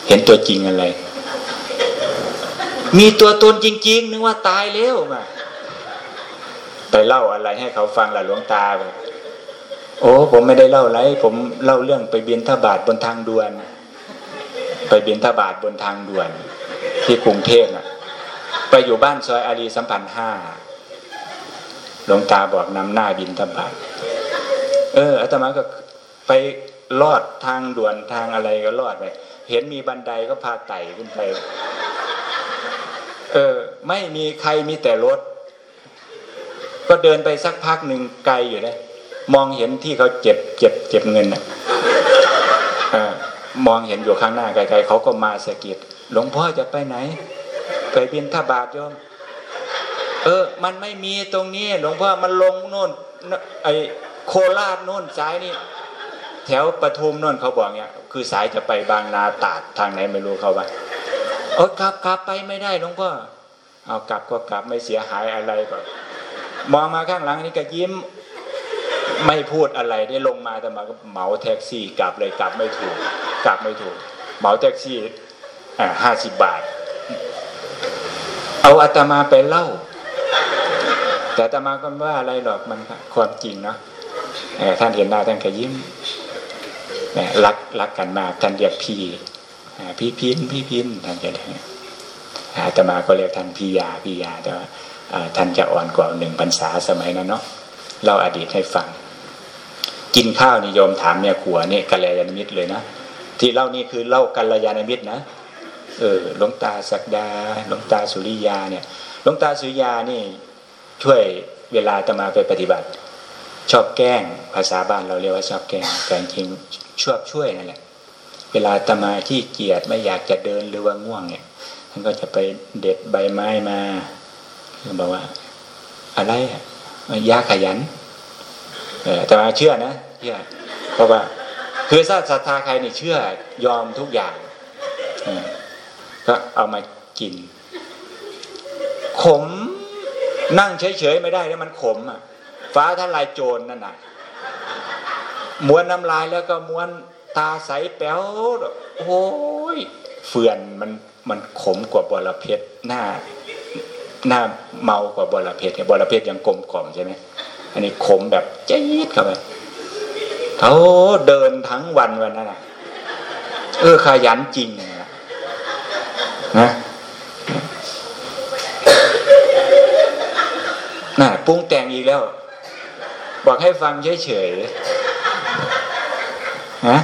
เห็นตัวจริงอะไร มีตัวตนจริง ๆ นึกว่าตายแล้วมา ไปเล่าอะไรให้เขาฟังล่ะหลวงตาแบบโอ้ผมไม่ได้เล่าอะไรผมเล่าเรื่องไปเบียนทบาทบนทางด่วน ไปเบียนทบาทบนทางด่วน ที่กรุงเทพอะ ไปอยู่บ้านซอยอารีสัมพันธ์ห้าหลวงตาบอกนำหน้าบินทบาทเอออาตมาก็ไปลอดทางด่วนทางอะไรก็ลอดไปเห็นมีบันไดก็พาไต่ขึ้นไป เออ ไม่มีใครมีแต่รถ ก็เดินไปสักพักหนึ่งไกลอยู่เลยมองเห็นที่เขาเจ็บเจ็บเจ็บเงินอะมองเห็นอยู่ข้างหน้าไกลๆเขาก็มาสะกิดหลวงพ่อจะไปไหน ไปบินทบาทโยม เออ มันไม่มีตรงนี้ หลวงพ่อมันลงโน่นไอโคราชโน่นสายนี่แถวปทุมโน่นเขาบอกเนี้ยคือสายจะไปบางนาตาดทางไหนไม่รู้เขาว่าเออกลับกลับไปไม่ได้หลวงพ่อเอากลับก็กลับไม่เสียหายอะไรก็ มองมาข้างหลังนี่ก็ยิ้ม ไม่พูดอะไรได้ลงมาแต่มาก็เหมาแท็กซี่กลับเลยกลับไม่ถูก กลับไม่ถูก เหมาแท็กซี่อ่าห้าสิบบาท เอาอาตมาไปเล่า แต่อาตมาก็ว่าอะไรหรอกมันความจริงเนาะท่านเห็นหน้าท่านก็ยิ้มรักรักกันมากท่านเรียกพี่พี่พินพี่พินท่านจะอาตมาก็เรียกท่านพี่ยาพี่ยาแต่ว่า ท่านจะอ่อนกว่าหนึ่งพรรษาสมัยนั้นเนาะเล่าอดีตให้ฟัง กินข้าวนิยมถามเนี่ยขัวเนี่ยกัลยาณมิตรเลยนะที่เล่านี่คือเล่ากัลยาณมิตรนะเออหลวงตาศักดาหลวงตาสุริยาเนี่ยหลวงตาสุริยานี่ช่วยเวลาตมาไปปฏิบัติ ชอบแกล้งภาษาบ้านเราเรียกว่าชอบแกล้งแต่จริงชอบช่วยนั่นแหละเวลาตมาที่เกียดไม่อยากจะเดินหรือว่าง่วงเนี่ยท่านก็จะไปเด็ดใบไม้มา บอกว่า อะไรยาขยันแต่มาเชื่อนะเชื่อเพราะว่า คือถ้าศรัทธาใครนี่เชื่อยอมทุกอย่างก็เอามากิน ขมนั่งเฉยๆไม่ได้แล้วมันขมอะ ฟ้าทลายโจรนั่นน่ะม้วนน้ำลายแล้วก็ม้วนตาใสแป๋วโอ้ยเฟื่อนมันมันขมกว่าบอระเพ็ดหน้า หน้าเมากว่าบอระเพ็ดเนี่ยบอระเพ็ดยังกลมกล่อมใช่ไหมอันนี้ขมแบบจี๊ดเข้าไปเขาเดินทั้งวันวันนั้นนะเออขยันจริงนะนะน่ะปรุงแต่งอีกแล้ว บอกให้ฟังเฉยๆนะ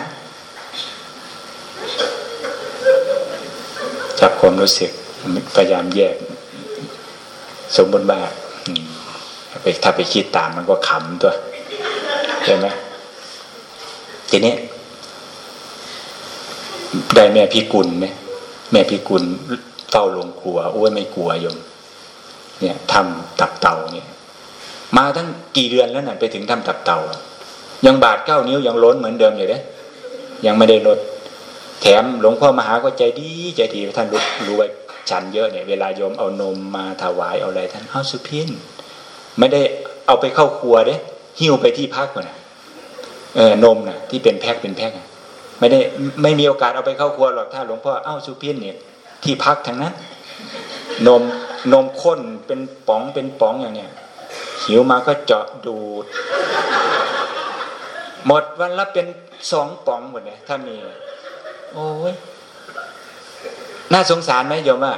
จับความรู้สึกพยายามแยก สมบูรณ์บ้าไปถ้าไปคิดตามมันก็ขำตัวเห็นไหมทีนี้ ได้แม่พิกุลไหมแม่พิกุลเฝ้าลงครัวโอ้ยไม่กลัวยม เนี่ยทำตับเต่าเนี่ย มาทั้งกี่เดือนแล้วน่ะไปถึงทำตับเต่ายังบาดเก้านิ้วยังล้นเหมือนเดิมอยู่เลยยังไม่ได้ลด แถมหลวงพ่อมหาก็ใจดีใจดีท่านรู้รู้ไว้ ฉันเยอะเนี่ยเวลาโยมเอานมมาถวายเอาอะไรท่านเอาสุพินไม่ได้เอาไปเข้าครัวเด้หิ้วไปที่พักก่อนนะเออนมนะที่เป็นแพ็คเป็นแพ็คไม่ได้ไม่มีโอกาสเอาไปเข้าครัวหรอกถ้าหลวงพ่อเอ้าสุพินเนี่ยที่พักทั้งนั้นนมนมข้นเป็นป๋องเป็นป๋องอย่างเนี้ยหิวมาก็เจาะดูด หมดวันละเป็นสองป๋องหมดเลยถ้ามี โอ้ย น่าสงสารไหมโยมว่า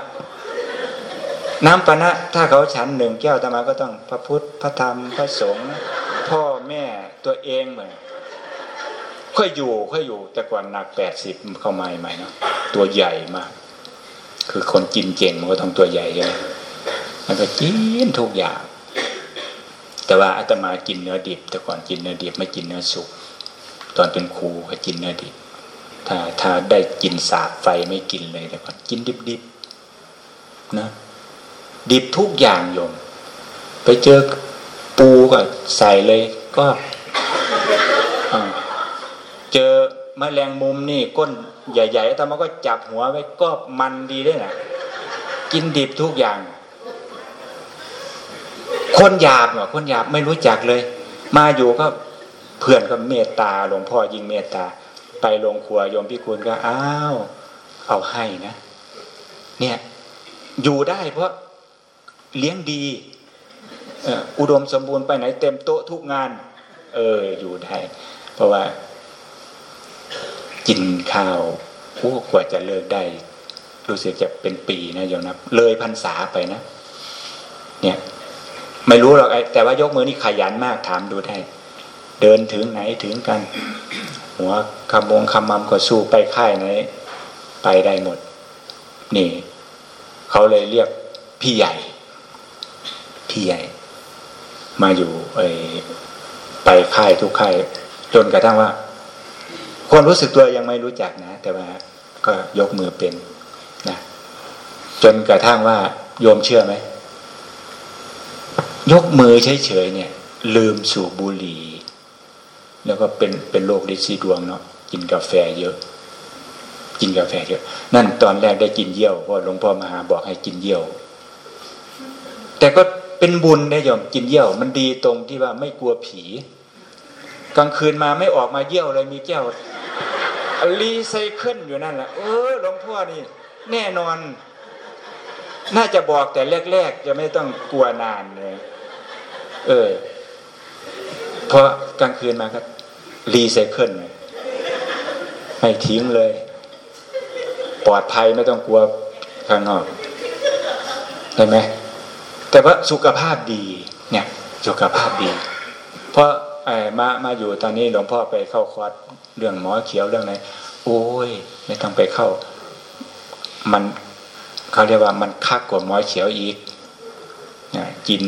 น้ำปนะถ้าเขาฉันหนึ่งแก้วตมาก็ต้องพระพุทธพระธรรมพระสงฆ์พ่อแม่ตัวเองเหมือนค่อยอยู่ค่อยอยู่แต่ก่อนหนักแปดสิบเข้ามาใหม่เนาะตัวใหญ่มาก คือคนกินเก่งมันก็ต้องตัวใหญ่ใช่ไหมมันก็กินทุกอย่าง แต่ว่าอาตมากินเนื้อดิบ แต่ก่อนกินเนื้อดิบไม่กินเนื้อสุก ตอนเป็นครูก็กินเนื้อดิบ ถ้าถ้าได้กินสาบไฟไม่กินเลยแต่ก่อนกินดิบๆนะ ดิบทุกอย่างโยม ไปเจอปูก็ใส่เลยก็เจอมแมลงมุมนี่ก้นใหญ่ๆแต่มันก็จับหัวไว้ก็มันดีด้วยนะกินดิบทุกอย่าง คนหยาบอะคนหยาบไม่รู้จักเลย มาอยู่ก็เพื่อนก็เมตตาหลวงพ่อยิ่งเมตตา ไปลงครัวยมพิคุณก็อ้าวเอาให้นะ เนี่ย อยู่ได้เพราะเลี้ยงดีอุดมสมบูรณ์ไปไหนเต็มโต๊ะทุกงาน เออ อยู่ได้ เพราะว่า กินข้าวโอ้กว่าจะเลิกได้ รู้สึกจะเป็นปีนะโยมนะเลยพรรษาไปนะ เนี่ย ไม่รู้หรอกแต่ว่ายกมือนี่ขยันมากถามดูได้ เดินถึงไหนถึงกัน หัวคำมงคำมัมก็สู้ไปค่ายไหนไปได้หมด นี่ เขาเลยเรียกพี่ใหญ่ พี่ใหญ่ มาอยู่ไปค่ายทุกค่ายจนกระทั่งว่าคนรู้สึกตัวยังไม่รู้จักนะ แต่ว่าก็ยกมือเป็นนะจนกระทั่งว่าโยมเชื่อไหมยกมือเฉยๆเนี่ย ลืมสูบบุหรี่ แล้วก็เป็นเป็นโรคดิซีดวงเนาะกินกาแฟเยอะ กินกาแฟเยอะ นั่นตอนแรกได้กินเยี่ยวเพราะหลวงพ่อมหาบอกให้กินเยี่ยว แต่ก็เป็นบุญนะโยมกินเยี่ยว มันดีตรงที่ว่าไม่กลัวผี กลางคืนมาไม่ออกมาเยี่ยวเลยมีแก้วรีไซเคิลอยู่นั่นแหละเออหลวงพ่อนี่ แน่นอน น่าจะบอกแต่แรกๆจะไม่ต้องกลัวนานเลยเออ พราะกลางคืนมาก็รีไซเคิลไม่ทิ้งเลย ปลอดภัยไม่ต้องกลัวข้างนอกเห็นไหมแต่ว่าสุขภาพดี เนี่ย สุขภาพดี เพราะมามาอยู่ตอนนี้หลวงพ่อไปเข้าคอร์สเรื่องหมอเขียวเรื่องไหนโอ้ย ไม่ต้องไปเข้า มันเขาเรียกว่ามันคักกว่าหมอเขียวอีกนะกิน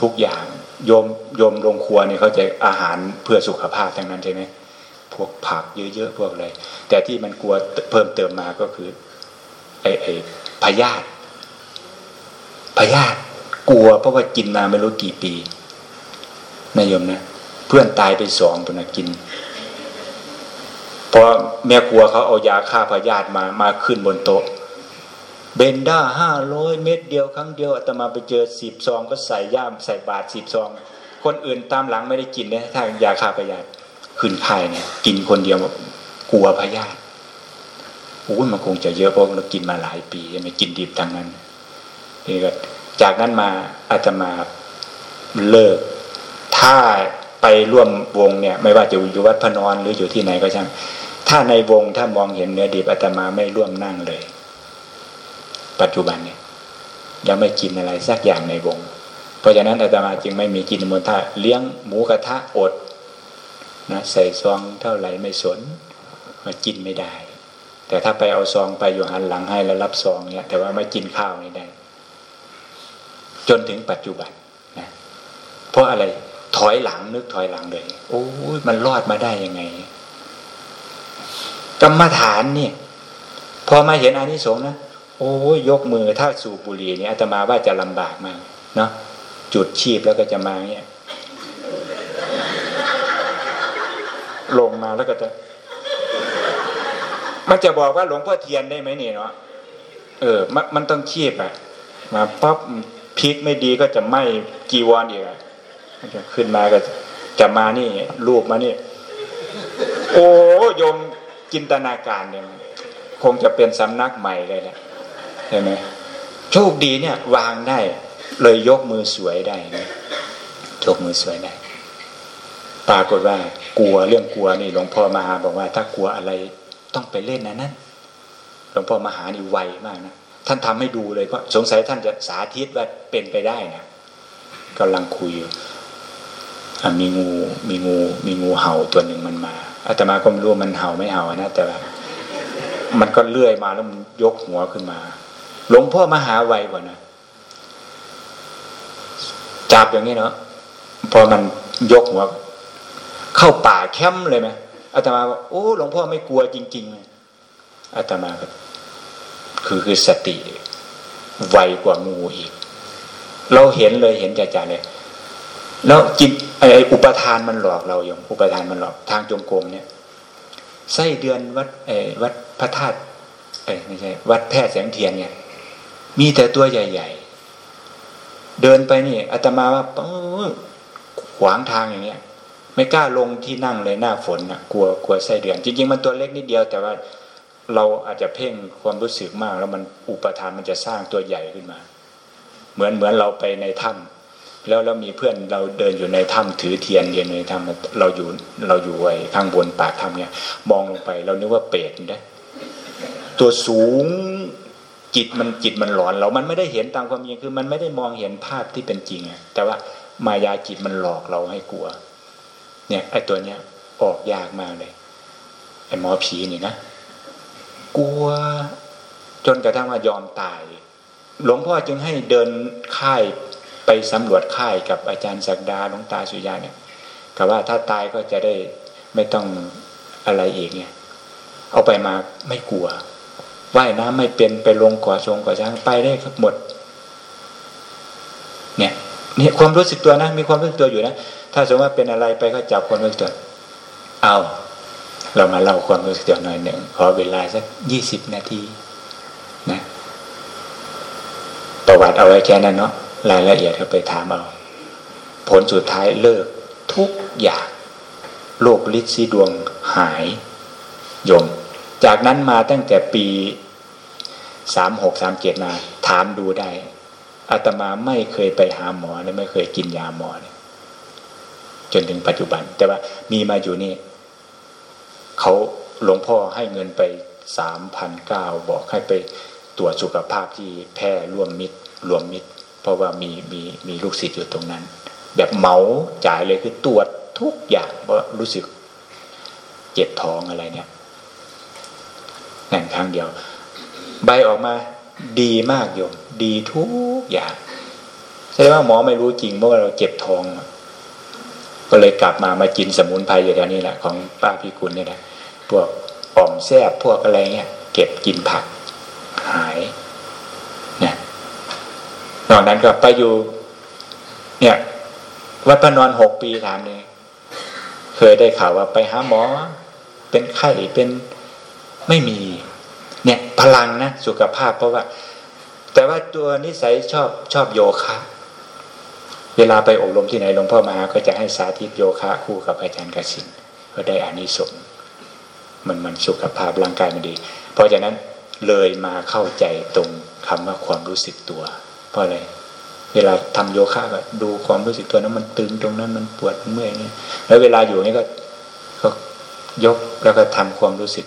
ทุกอย่าง โยมโยมโรงครัวนี่เขาจะอาหารเพื่อสุขภาพทั้งนั้นใช่ไหมพวกผักเยอะๆพวกอะไรแต่ที่มันกลัวเพิ่มเติมมาก็คือไอ้ไอ้พยาธิพยาธิกลัวเพราะว่ากินมาไม่รู้กี่ปีนายโยมนะเพื่อนตายไปสองตัวนะกินเพราะแม่ครัวเขาเอายาฆ่าพยาธิมามาขึ้นบนโต๊ะ เบนด้าห้าร้อยเม็ดเดียวครั้งเดียวอาตมาไปเจอสิบซองก็ใส่ย่ามใส่บาทสิบซอง คนอื่นตามหลังไม่ได้กินเนะถ้ายาฆ่าพยาธิขึ้นไข่เนี่ย กินคนเดียวกลัวพยาธิโอ้ยมันคงจะเยอะเพราะเรากินมาหลายปีไม่กินดิบทั้งนั้นนี่ก็จากนั้นมาอาตมาเลิก ถ้าไปร่วมวงเนี่ย ไม่ว่าจะอยู่วัดพนอนหรืออยู่ที่ไหนก็ช่างถ้าในวงถ้ามองเห็นเนื้อดิบอาตมาไม่ร่วมนั่งเลย ปัจจุบันเนี่ยยังไม่กินอะไรสักอย่างในวง เพราะฉะนั้นอาตมาจึงไม่มีกินมูลท่าเลี้ยงหมูกระทะอดนะใส่ซองเท่าไหร่ไม่สนมากินไม่ได้ แต่ถ้าไปเอาซองไปอยู่หันหลังให้แล้วรับซองเนี่ยแต่ว่าไม่กินข้าวนี่ได้ จนถึงปัจจุบันนะเพราะอะไรถอยหลังนึกถอยหลังเลยโอ้ยมันรอดมาได้ยังไง กรรมฐานเนี่ย พอมาเห็นอานิสงส์นะ โอ้ยยกมือถ้าสูบบุหรี่เนี่ยอาตมาว่าจะลำบากมากเนาะจุดชีพแล้วก็จะมาเนี่ยลงมาแล้วก็จะมันจะบอกว่าหลวงพ่อเทียนได้ไหมเนี่ยเนาะเออมันมันต้องชีพอะมาปั๊บพิกไม่ดีก็จะไหม้กีวรอีกอะจะขึ้นมาก็จะมานี่รูปมานี่โอ้ยมจินตนาการเนี่ยคงจะเป็นสำนักใหม่เลยแหละ ใช่ไหมโชคดีเนี่ยวางได้ เลยยกมือสวยได้นะยกมือสวยได้ปรากฏว่ากลัวเรื่องกลัวนี่หลวงพ่อมาหาบอกว่า ถ้ากลัวอะไรต้องไปเล่นนะนั่นหลวงพ่อมหานี่ไวมากนะท่านทำให้ดูเลยเพราะสงสัยท่านจะสาธิตว่าเป็นไปได้นะกำลังคุยอยู่มีงูมีงู มีงูเห่าตัวหนึ่งมันมาอาตมาก็ไม่รู้มันเห่าไม่เห่านะแต่ว่ามันก็เลื่อยมาแล้วมันยกหัวขึ้นมา หลวงพ่อมหาไวกว่านะจับอย่างนี้เนาะพอมันยกหัวเข้าป่าแคมเลยไหมอาตมาว่าโอ้หลวงพ่อไม่กลัวจริงๆเลยอาตมาคือคือสติไวกว่างูอีก เราเห็นเลยเห็นจ่าๆเลยแล้วจิตไอ้อุปทานมันหลอกเราอย่างอุปทานมันหลอกทางจงกรมเนี่ยไส้เดือนวัดไอ้วัดพระธาตุไอ้ไม่ใช่วัดแพทย์แสงเทียนเนี่ย มีแต่ตัวใหญ่ ๆ เดินไปนี่อาตมาว่าขวางทางอย่างเงี้ย ไม่กล้าลงที่นั่งเลยหน้าฝนนะกลัวกลัวไส้เดือน จริง ๆ มันตัวเล็กนิดเดียวแต่ว่าเราอาจจะเพ่งความรู้สึกมาก แล้วมันอุปทานมันจะสร้างตัวใหญ่ขึ้นมา เหมือนเหมือนเราไปในถ้ำแล้วเรามีเพื่อนเราเดินอยู่ในถ้ำถือเทียนเรียนในถ้ำเราอยู่เราอยู่ไว้ข้างบนปากถ้ำเนี่ย มองลงไป เรานึกว่าเปรตได้ตัวสูง จิตมันจิตมันหลอนเรา มันไม่ได้เห็นตามความจริงคือ มันไม่ได้มองเห็นภาพที่เป็นจริงอะแต่ว่ามายาจิตมันหลอกเราให้กลัว เนี่ยไอ้ตัวเนี้ยออกยากมากเลยไอ้หมอผีนี่นะกลัว จนกระทั่งว่ายอมตาย หลวงพ่อจึงให้เดินค่ายไปสำรวจค่ายกับอาจารย์ศักดาหลวงตาสุญญาเนี่ยกับว่าถ้าตายก็จะได้ไม่ต้องอะไรอีกเนี่ย เอาไปมาไม่กลัว ว่ายน้ำไม่เป็นไปลงก่อชงก่อช้างไปได้หมด เนี่ยนี่ความรู้สึกตัวนะ มีความรู้สึกตัวอยู่นะ ถ้าสมมติว่าเป็นอะไรไปก็จับความรู้สึกตัว เอา เรามาเล่าความรู้สึกตัวหน่อยหนึ่งขอเวลาสักยี่สิบนาทีนะ ประวัติเอาไว้แค่นั้นเนาะรายละเอียดก็ไปถามเอา ผลสุดท้ายเลิกทุกอย่างโรคลิ์ซีดวงหายยม จากนั้นมาตั้งแต่ปีสามหกสามเจ็ดมาถามดูได้อาตมาไม่เคยไปหาหมอเลยไม่เคยกินยาหมอเลยจนถึงปัจจุบัน แต่ว่ามีมาอยู่นี่เขาหลวงพ่อให้เงินไปสามพันเก้าบอกให้ไปตรวจสุขภาพที่แพร่ร่วมมิตรรวมมิตร เพราะว่ามีมีมีลูกศิษย์อยู่ตรงนั้น แบบเหมาจ่ายเลยคือตรวจทุกอย่างเพราะรู้สึกเจ็บท้องอะไรเนี่ย นั่นครั้งเดียว ใบออกมาดีมากโยม ดีทุกอย่างแสดงว่าหมอไม่รู้จริงเพราะว่าเราเจ็บท้องก็เลยกลับมามากินสมุนไพรอยู่แถวนี้แหละของป้าพิกุลนี่แหละพวกอ่อมแซ่บพวกอะไรเงี้ยเก็บกินผักหายเนี่ยนอกนั้นก็ไปอยู่ เนี่ยวัดพระนอนหกปีถามเลยเคยได้ข่าวว่าไปหาหมอ เป็นไข้เป็น ไม่มี เนี่ยพลังนะสุขภาพเพราะว่า แต่ว่าตัวนิสัยชอบชอบโยคะ เวลาไปอบรมที่ไหนหลวงพ่อมาก็จะให้สาธิตโยคะคู่กับอาจารย์กสินก็ได้อานิสงส์มันมันสุขภาพร่างกายมันดี เพราะฉะนั้นเลยมาเข้าใจตรงคำว่าความรู้สึกตัว เพราะอะไรเวลาทำโยคะก็ดูความรู้สึกตัวนั้นมันตึงตรงนั้นมันปวดเมื่อยนี่แล้วเวลาอยู่นี่ก็ก็ยกแล้วก็ทำความรู้สึก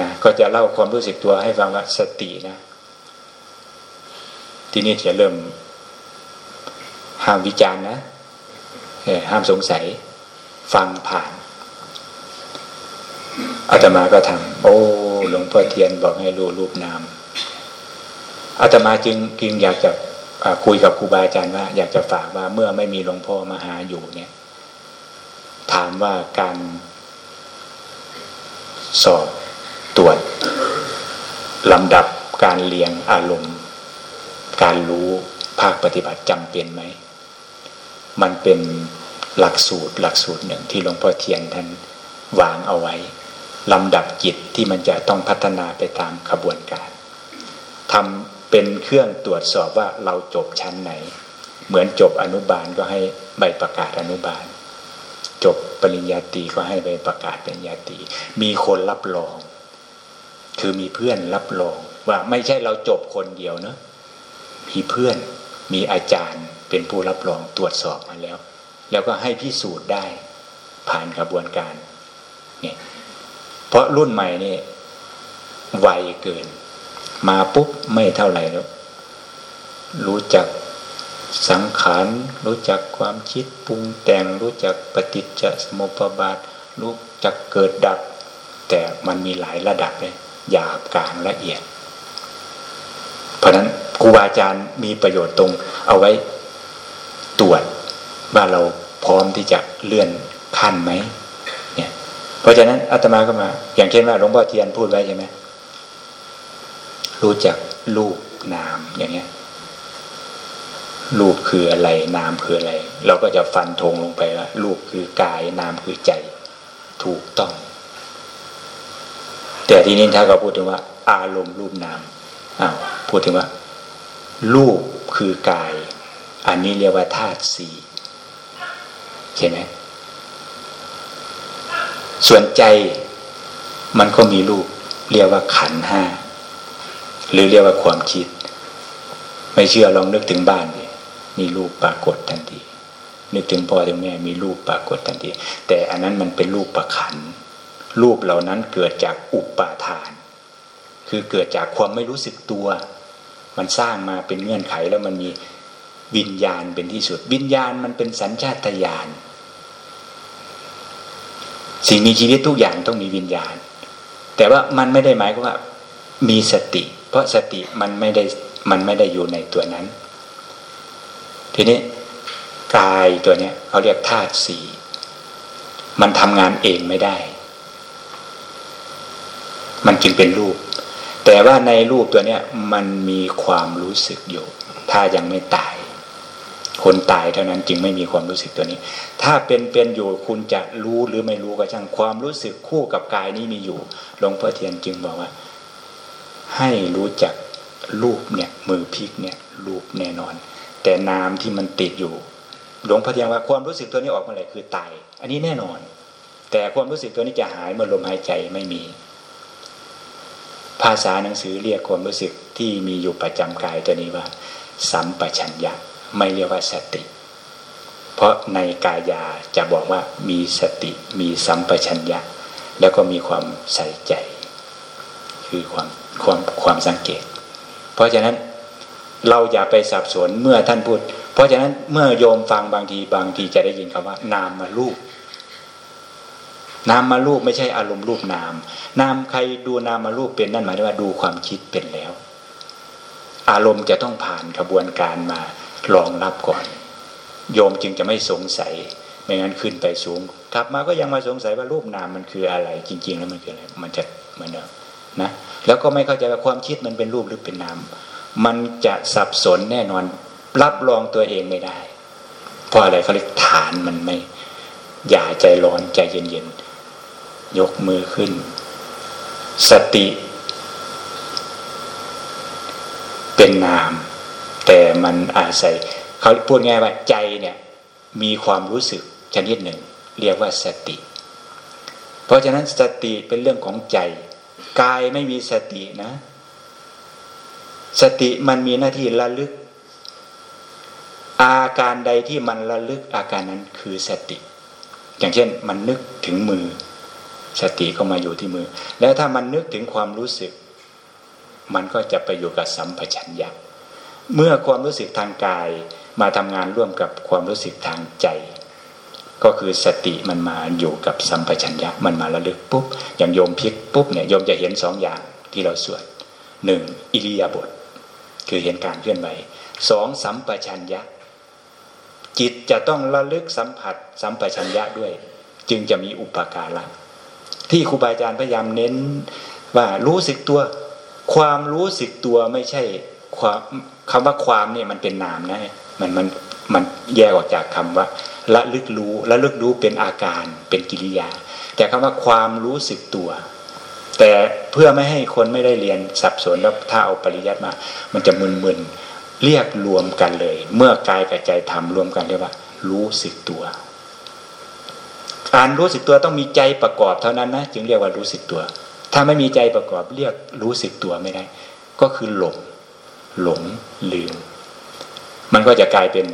นะก็จะเล่าความรู้สึกตัวให้ฟังว่าสตินะ ทีนี้จะเริ่ม ห้ามวิจารณ์นะห้ามสงสัย ฟังผ่านอาตมาก็ทำโอ้หลวงพ่อเทียนบอกให้รู้รูปนามอาตมาจึงจึงอยากจะคุยกับครูบาอาจารย์ว่า อยากจะฝากว่าเมื่อไม่มีหลวงพ่อมาหาอยู่เนี่ย ถามว่าการสอบ ตรวจลำดับการเรียงอารมณ์ การรู้ภาคปฏิบัติจำเป็นไหม มันเป็นหลักสูตรหลักสูตรหนึ่งที่หลวงพ่อเทียนท่านวางเอาไว้ลำดับจิตที่มันจะต้องพัฒนาไปตามขบวนการทำเป็นเครื่องตรวจสอบว่าเราจบชั้นไหน เหมือนจบอนุบาลก็ให้ใบประกาศอนุบาล จบปริญญาตรีก็ให้ไปประกาศปริญญาตรีมีคนรับรอง คือมีเพื่อนรับรองว่าไม่ใช่เราจบคนเดียวเนะมีเพื่อนมีอาจารย์เป็นผู้รับรองตรวจสอบมาแล้ว แล้วก็ให้พิสูจน์ได้ผ่านกระบวนการเนี่ยเพราะรุ่นใหม่นี่ไวเกิน มาปุ๊บไม่เท่าไหร่แล้ว รู้จักสังขารรู้จักความคิดปรุงแต่งรู้จักปฏิจจสมุปบาท รู้จักเกิดดับ แต่มันมีหลายระดับเลย หยาบกลางละเอียด เพราะนั้นครูบาอาจารย์มีประโยชน์ตรง เอาไว้ตรวจว่าเราพร้อมที่จะเลื่อนขั้นไหมเนี่ยเพราะฉะนั้นอาตมาก็มา อย่างเช่นว่าหลวงพ่อเทียนพูดไว้ใช่ไหมรู้จักรูปนามอย่างเงี้ยรูปคืออะไร นามคืออะไร เราก็จะฟันธงลงไปว่ารูปคือกายนามคือใจ ถูกต้อง แต่ทีนี้ถ้าเราพูดถึงว่า อารมณ์รูปนามอ้าวพูดถึงว่า รูปคือกาย อันนี้เรียกว่าธาตุสี่ใช่ไหมส่วนใจมันก็มีรูป เรียกว่าขันห้าหรือเรียกว่าความคิด ไม่เชื่อลองนึกถึงบ้านดิมีรูปปรากฏทันทีนึกถึงพ่อถึงแม่มีรูปปรากฏทันทีแต่อันนั้นมันเป็นรูปประขัน รูปเหล่านั้นเกิดจากอุปาทาน คือเกิดจากความไม่รู้สึกตัว มันสร้างมาเป็นเงื่อนไขแล้วมันมีวิญญาณเป็นที่สุด วิญญาณมันเป็นสัญชาตญาณสิ่งมีชีวิตทุกอย่างต้องมีวิญญาณ แต่ว่ามันไม่ได้หมายความว่า มีสติ เพราะสติมันไม่ได้มันไม่ได้อยู่ในตัวนั้น ทีนี้กายตัวเนี้ยเขาเรียกธาตุสี่มันทำงานเองไม่ได้ มันจึงเป็นรูป แต่ว่าในรูปตัวเนี้ยมันมีความรู้สึกอยู่ ถ้ายังไม่ตาย คนตายเท่านั้นจึงไม่มีความรู้สึกตัวนี้ ถ้าเป็นเป็นอยู่คุณจะรู้หรือไม่รู้ก็ช่างความรู้สึกคู่กับกายนี้มีอยู่หลวงพ่อเทียนจึงบอกว่า ให้รู้จักรูปเนี่ย มือพลิกเนี่ยรูปแน่นอน แต่นามที่มันติดอยู่หลวงพ่อเทียนว่าความรู้สึกตัวนี้ออกมาเลยคือตาย อันนี้แน่นอน แต่ความรู้สึกตัวนี้จะหายเมื่อลมหายใจไม่มี ภาษาหนังสือเรียกความรู้สึกที่มีอยู่ประจำกายตัวนี้ว่า สัมปชัญญะไม่เรียกว่าสติ เพราะในกายาจะบอกว่ามีสติมีสัมปชัญญะ แล้วก็มีความใส่ใจ คือความความความสังเกต เพราะฉะนั้นเราอย่าไปสับสนเมื่อท่านพูด เพราะฉะนั้นเมื่อโยมฟังบางทีบางทีจะได้ยินคำว่านามมารูป นามมารูปไม่ใช่อารมณ์รูปนาม นามใครดูนามมารูปเป็นนั่นหมายถึงว่าดูความคิดเป็นแล้ว อารมณ์จะต้องผ่านกระบวนการมารองรับก่อน โยมจึงจะไม่สงสัย ไม่งั้นขึ้นไปสูงกลับมาก็ยังมาสงสัยว่ารูปนามมันคืออะไร จริง ๆ แล้วมันคืออะไร มันจะเหมือนเดิมนะแล้วก็ไม่เข้าใจว่าความคิดมันเป็นรูปหรือเป็นนามมันจะสับสนแน่นอนรับรองตัวเองไม่ได้ เพราะอะไรเขาเรียกฐานมันไม่ อย่าใจร้อนใจเย็นๆ ยกมือขึ้น สติ เป็นนาม แต่มันอาศัยเขาพูดง่ายว่าใจเนี่ย มีความรู้สึกชนิดหนึ่ง เรียกว่าสติ เพราะฉะนั้นสติเป็นเรื่องของใจกายไม่มีสตินะ สติมันมีหน้าที่ระลึก อาการใดที่มันระลึกอาการนั้นคือสติ อย่างเช่นมันนึกถึงมือ สติก็มาอยู่ที่มือ แล้วถ้ามันนึกถึงความรู้สึก มันก็จะไปอยู่กับสัมปชัญญะเมื่อความรู้สึกทางกายมาทำงานร่วมกับความรู้สึกทางใจ ก็คือสติมันมาอยู่กับสัมปชัญญะมันมาระลึกปุ๊บอย่างโยมพลิกปุ๊บเนี่ยโยมจะเห็นสองอย่างที่เราสวดหนึ่งอิริยาบถคือเห็นการเคลื่อนไหวสองสัมปชัญญะ จิตจะต้องระลึกสัมผัสสัมปชัญญะด้วย จึงจะมีอุปการะ ที่ครูบาอาจารย์พยายามเน้น ว่ารู้สึกตัว ความรู้สึกตัวไม่ใช่ความคำว่าความเนี่ยมันเป็นนามนะมันมันมันแยกออกจากคำว่าละลึกรู้ละลึกรู้เป็นอาการเป็นกิริยา แต่คำว่าความรู้สึกตัว แต่เพื่อไม่ให้คนไม่ได้เรียนสับสนแล้วถ้าเอาปริยัติมา มันจะมึนๆเรียกรวมกันเลย เมื่อกายกับใจทำรวมกันเรียกว่า รู้สึกตัว การรู้สึกตัวต้องมีใจประกอบเท่านั้นนะจึงเรียกว่ารู้สึกตัว ถ้าไม่มีใจประกอบเรียกรู้สึกตัวไม่ได้ ก็คือหลง หลงลืม มันก็จะกลายเป็น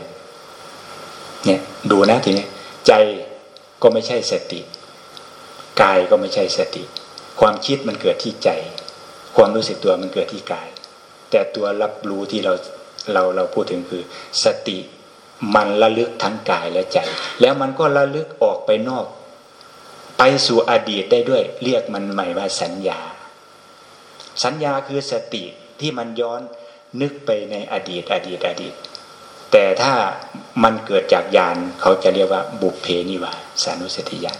เนี่ยดูนะทีนี้ใจก็ไม่ใช่สติกายก็ไม่ใช่สติ ความคิดมันเกิดที่ใจ ความรู้สึกตัวมันเกิดที่กาย แต่ตัวรับรู้ที่เราเราเราพูดถึงคือ สติ มันระลึกทั้งกายและใจ แล้วมันก็ระลึกออกไปนอก ไปสู่อดีตได้ด้วย เรียกมันใหม่ว่าสัญญา สัญญาคือสติที่มันย้อนนึกไปในอดีต อดีตอดีต แต่ถ้ามันเกิดจากญาณเขาจะเรียกว่าบุพเพนิวาสานุสติญาณ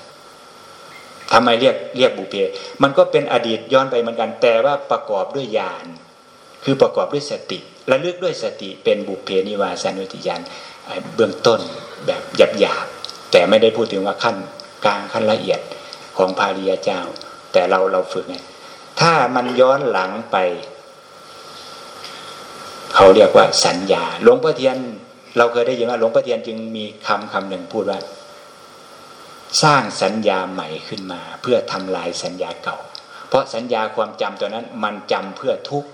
ทำไมเรียกเรียกบุพเพ มันก็เป็นอดีตย้อนไปเหมือนกัน แต่ว่าประกอบด้วยญาณคือประกอบด้วยสติระลึกด้วยสติเป็นบุพเพนิวาสานุสติญาณ เบื้องต้นแบบหยาบๆแต่ไม่ได้พูดถึงว่าขั้นกลางขั้นละเอียดของพาริยเจ้า แต่เราเราฝึกไงถ้ามันย้อนหลังไป เขาเรียกว่าสัญญาหลวงพ่อเทียน เราเคยได้ยินว่าหลวงพ่อเทียนจึงมีคำคำหนึ่งพูดว่า สร้างสัญญาใหม่ขึ้นมา เพื่อทำลายสัญญาเก่า เพราะสัญญาความจำตัวนั้นมันจำเพื่อทุกข์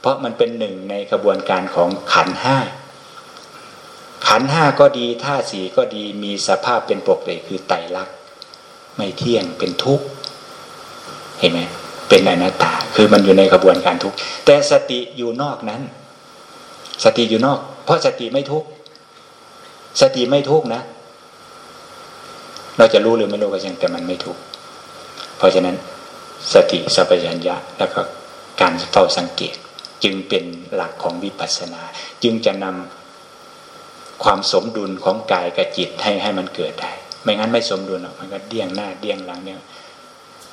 เพราะมันเป็นหนึ่งในกระบวนการของขันห้า ขันห้าก็ดีท่าสีก็ดีมีสภาพเป็นปกติคือไตรลักษณ์ไม่เที่ยงเป็นทุกข์เห็นไหมเป็นอนัตตา คือมันอยู่ในกระบวนการทุกข์แต่สติอยู่นอกนั้น สติอยู่นอก เพราะสติไม่ทุกข์สติไม่ทุกข์นะ เราจะรู้หรือไม่รู้ก็ยังแต่มันไม่ทุกข์เพราะฉะนั้น สติสัพพัญญะแล้วก็การเฝ้าสังเกต จึงเป็นหลักของวิปัสสนา จึงจะนำ ความสมดุลของกายกับจิตให้ให้มันเกิดได้ ไม่งั้นไม่สมดุลหรอกมันก็เดี่ยงหน้าเดี่ยงหลังเนี่ย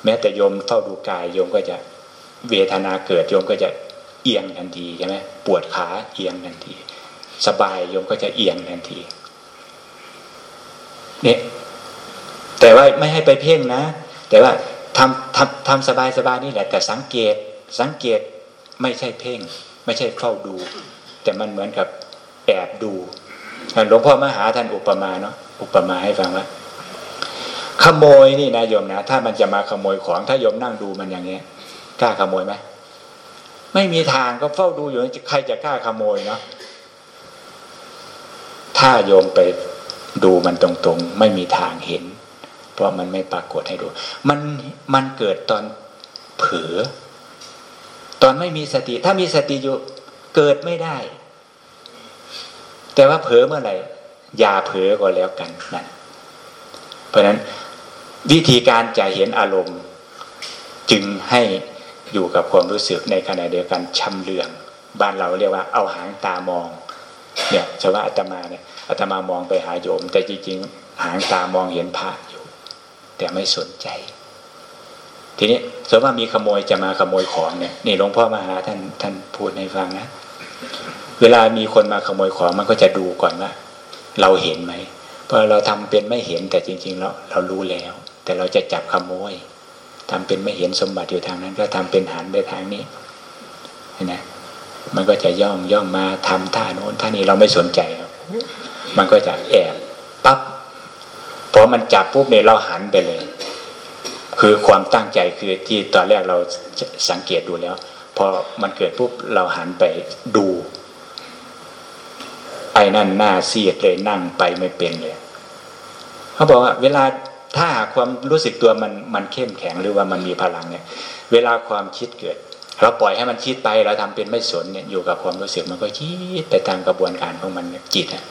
แม้แต่โยมเฝ้าดูกายโยมก็จะเวทนาเกิดโยมก็จะเอียงทันทีใช่ไหมปวดขาเอียงทันที สบายโยมก็จะเอียงทันทีเนี่ยแต่ว่าไม่ให้ไปเพ่งนะ แต่ว่าทำทำทำสบายสบายนี่แหละ แต่สังเกตสังเกตไม่ใช่เพ่ง ไม่ใช่เฝ้าดู แต่มันเหมือนกับแอบดู หลวงพ่อมหาท่านอุปมาเนาะอุปมาให้ฟังว่าขโมยนี่นะโยมนะถ้ามันจะมาขโมยของถ้าโยมนั่งดูมันอย่างเงี้ยกล้าขโมยไหมไม่มีทางก็เฝ้าดูอยู่ใครจะกล้าขโมยเนาะถ้าโยมไปดูมันตรงๆ ไม่มีทางเห็น เพราะมันไม่ปรากฏให้ดู มันมันเกิดตอนเผลอตอนไม่มีสติ ถ้ามีสติอยู่เกิดไม่ได้ แต่ว่าเผลอเมื่อไหร่อย่าเผลอก็แล้วกันนั่นเพราะฉะนั้นวิธีการจะเห็นอารมณ์ จึงให้อยู่กับความรู้สึกในขณะเดียวกันชำเลือง บ้านเราเรียกว่าเอาหางตามอง เนี่ยชาวอาตมาเนี่ยอาตมามองไปหาโยม แต่จริงๆหางตามองเห็นพระอยู่ แต่ไม่สนใจ ทีนี้สมมติว่ามีขโมยจะมาขโมยของเนี่ยนี่หลวงพ่อมาหาท่านท่านพูดให้ฟังนะ เวลามีคนมาขโมยของมันก็จะดูก่อนว่าเราเห็นไหมพอเราทำเป็นไม่เห็นแต่จริงๆเราเรารู้แล้ว แต่เราจะจับขโมยทำเป็นไม่เห็นสมบัติอยู่ทางนั้น ก็ทำเป็นหันไปทางนี้นะมันก็จะย่องย่องมาทำท่าโน้นท่านี้เราไม่สนใจมันก็จะแอบปั๊บพอมันจับปุ๊บเนี่ยเราหันไปเลย คือความตั้งใจคือที่ตอนแรกเราสังเกตดูแล้ว พอมันเกิดปุ๊บเราหันไปดู นั่นหน้าเสียดเลยนั่งไปไม่เป็นเลยเขาบอกว่า เวลาถ้าความรู้สึกตัวมันมันเข้มแข็งหรือว่ามันมีพลังเนี่ย เวลาความคิดเกิด เราปล่อยให้มันคิดไปเราทำเป็นไม่สนเนี่ยอยู่กับความรู้สึกมันก็คิดไปตามกระบวนการของมันจิตอะ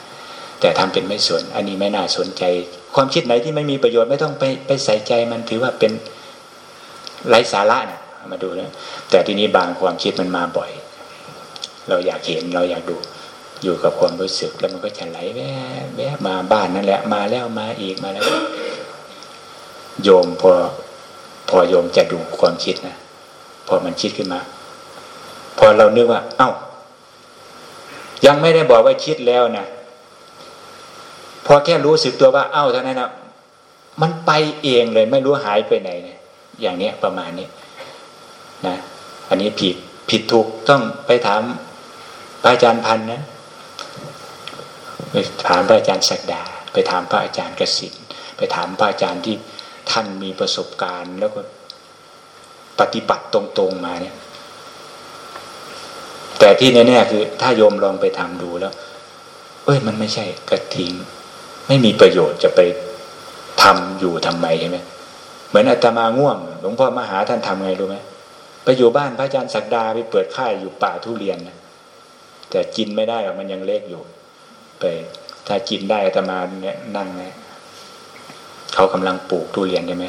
แต่ทำเป็นไม่สน อันนี้ไม่น่าสนใจ ความคิดไหนที่ไม่มีประโยชน์ไม่ต้องไปไปใส่ใจมันถือว่าเป็นไร้สาระนะมาดูแล้วแต่ทีนี้บางความคิดมันมาบ่อย เราอยากเห็นเราอยากดู อยู่กับความรู้สึกแล้วมันก็จะไหลแวบแวบมาบ้านนั่นแหละ มาแล้วมาอีกมาแล้ว โยมพอพอโยมจะดูความคิดนะพอมันคิดขึ้นมา พอเรานึกว่า เอา้า ยังไม่ได้บอกว่าคิดแล้วนะพอแค่รู้สึกตัวว่า เอ้าเท่านั้นนะมันไปเองเลยไม่รู้หายไปไหนเนี่ยอย่างเนี้ยประมาณนี้นะ อันนี้ผิดผิดถูกต้องไปถามพระอาจารย์พันนะ ไปถามพระอาจารย์ศักดา ไปถามพระอาจารย์กสินไปถามพระอาจารย์ที่ท่านมีประสบการณ์ แล้วก็ปฏิบัติตรงๆมาเนี่ย แต่ที่แน่ๆคือ ถ้าโยมลองไปทำดูแล้ว เอ้ย มันไม่ใช่กระทิง ไม่มีประโยชน์จะไปทำอยู่ทำไมใช่ไหมเหมือนอาตมาง่วงหลวงพ่อมาหาท่านทำไงรู้ไหมไปอยู่บ้านพระอาจารย์ศักดาไปเปิดค่ายอยู่ป่าทุเรียนนะแต่กินไม่ได้หรอกมันยังเล็กอยู่ ไป ถ้ากินได้อาตมาเนี่ยนั่งเนี่ยเขากำลังปลูกทุเรียนใช่ไหม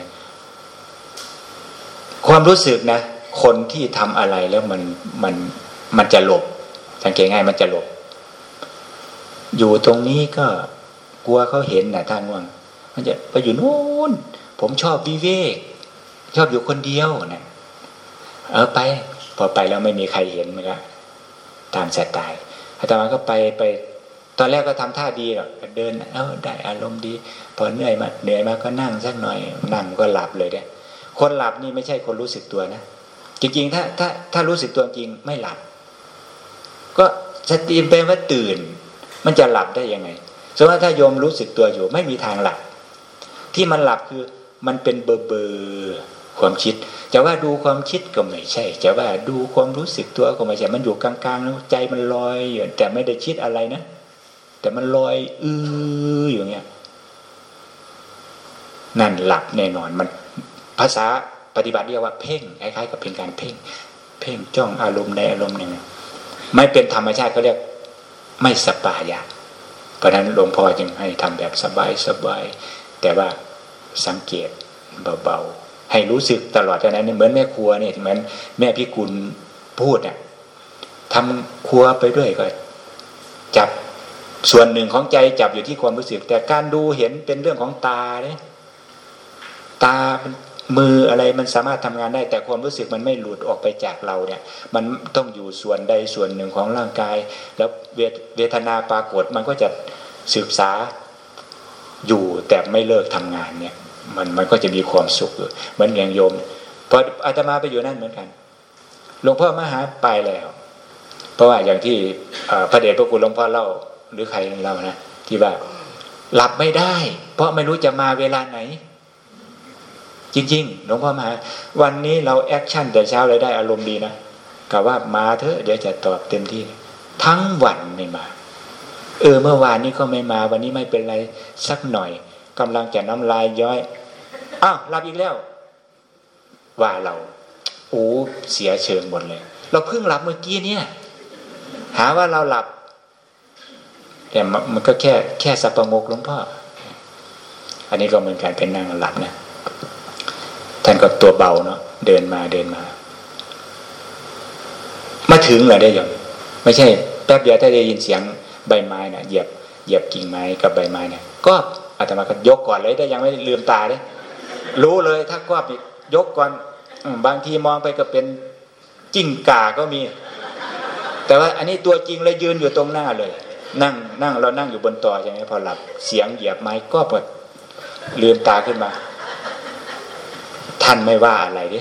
ความรู้สึกนะ คนที่ทำอะไรแล้วมันมันมันจะหลบ สังเกตง่ายมันจะหลบ อยู่ตรงนี้ก็กลัวเขาเห็นนะท่านว่างมันจะไปอยู่นู้นผมชอบวิเวก ชอบอยู่คนเดียวนะเออไป พอไปแล้วไม่มีใครเห็นมันก็ตามสไตล์อาตมาก็ไปไป ตอนแรกก็ทำท่าดีหรอกเดินเออได้อารมณ์ดี พอเหนื่อยมาเหนื่อยมาก็นั่งสักหน่อย นั่งก็หลับเลยเนี่ยคนหลับนี่ไม่ใช่คนรู้สึกตัวนะจริงๆถ้าถ้าถ้ารู้สึกตัวจริงไม่หลับ ก็สติเป็นว่าตื่น มันจะหลับได้ยังไงสมมติว่าถ้าโยมรู้สึกตัวอยู่ ไม่มีทางหลับ ที่มันหลับคือมันเป็นเบอร์เบอร์ความคิด จะว่าดูความคิดก็ไม่ใช่ จะว่าดูความรู้สึกตัวก็ไม่ใช่ มันอยู่กลางๆแล้วใจมันลอยอยู่แต่ไม่ได้คิดอะไรนะ แต่มันลอยอืออยู่เงี้ย นั่นหลับแน่นอนมัน ภาษาปฏิบัติเรียกว่าเพ่งคล้ายๆกับเป็นการเพ่ง เพ่งจ้องอารมณ์ในอารมณ์หนึ่งไม่เป็นธรรมชาติเขาเรียกไม่สปายะเพราะนั้นหลวงพ่อจึงให้ทำแบบสบายๆแต่ว่าสังเกตเบาๆให้รู้สึกตลอดเท่านั้นเหมือนแม่ครัวเนี่ยเหมือนแม่พิกุลพูดเนี่ยทำครัวไปด้วยก็ จับ ส่วนหนึ่งของใจจับอยู่ที่ความรู้สึก แต่การดูเห็นเป็นเรื่องของตาเนี่ยตามืออะไรมันสามารถทำงานได้ แต่ความรู้สึกมันไม่หลุดออกไปจากเราเนี่ย มันต้องอยู่ส่วนใดส่วนหนึ่งของร่างกาย แล้วเวทนาปรากฏมันก็จะศึกษาอยู่แต่ไม่เลิกทำงานเนี่ย มันมันก็จะมีความสุขอยู่เหมือนอย่างโยมพออาตมาไปอยู่นั่นเหมือนกันหลวงพ่อมหาไปแล้ว เพราะว่าอย่างที่พระเดชพระคุณหลวงพ่อเล่า หรือใครเล่านะที่ว่าหลับไม่ได้ เพราะไม่รู้จะมาเวลาไหน จริงๆหลวงพ่อมา วันนี้เรา action แต่เช้าเลยได้อารมณ์ดีนะกะว่ามาเถอะเดี๋ยวจะตอบเต็มที่ ทั้งวันไม่มา เออเมื่อวานนี้ก็ไม่มา วันนี้ไม่เป็นไรสักหน่อยกำลังจะน้ำลายย้อยอ้าวหลับอีกแล้ว ว่าเราโอ้เสียเชิงหมดเลย เราเพิ่งหลับเมื่อกี้เนี่ย หาว่าเราหลับ แต่มันก็แค่แค่สับประงกหลวงพ่อ อันนี้ก็เหมือนกันเป็นนั่งหลับนะท่านก็ตัวเบาเนาะเดินมาเดินมา มาถึงเหรอได้ยังไม่ใช่แป๊บเดียวถ้าได้ยินเสียงใบไม้นะเหยียบเหยียบกิ่งไม้กับใบไม้เนี่ยก็อาตมาก็ยกก่อนเลยได้ยังไม่ลืมตาเลยรู้เลยถ้ากวาดยกก่อนบางทีมองไปก็เป็นจิ้งก่าก็มี แต่ว่าอันนี้ตัวจริงเลยยืนอยู่ตรงหน้าเลย นั่งนั่งเรานั่งอยู่บนต่อใช่ไหมพอหลับเสียงเหยียบไม้ก็เปิดลืมตาขึ้นมา ท่านไม่ว่าอะไรดิ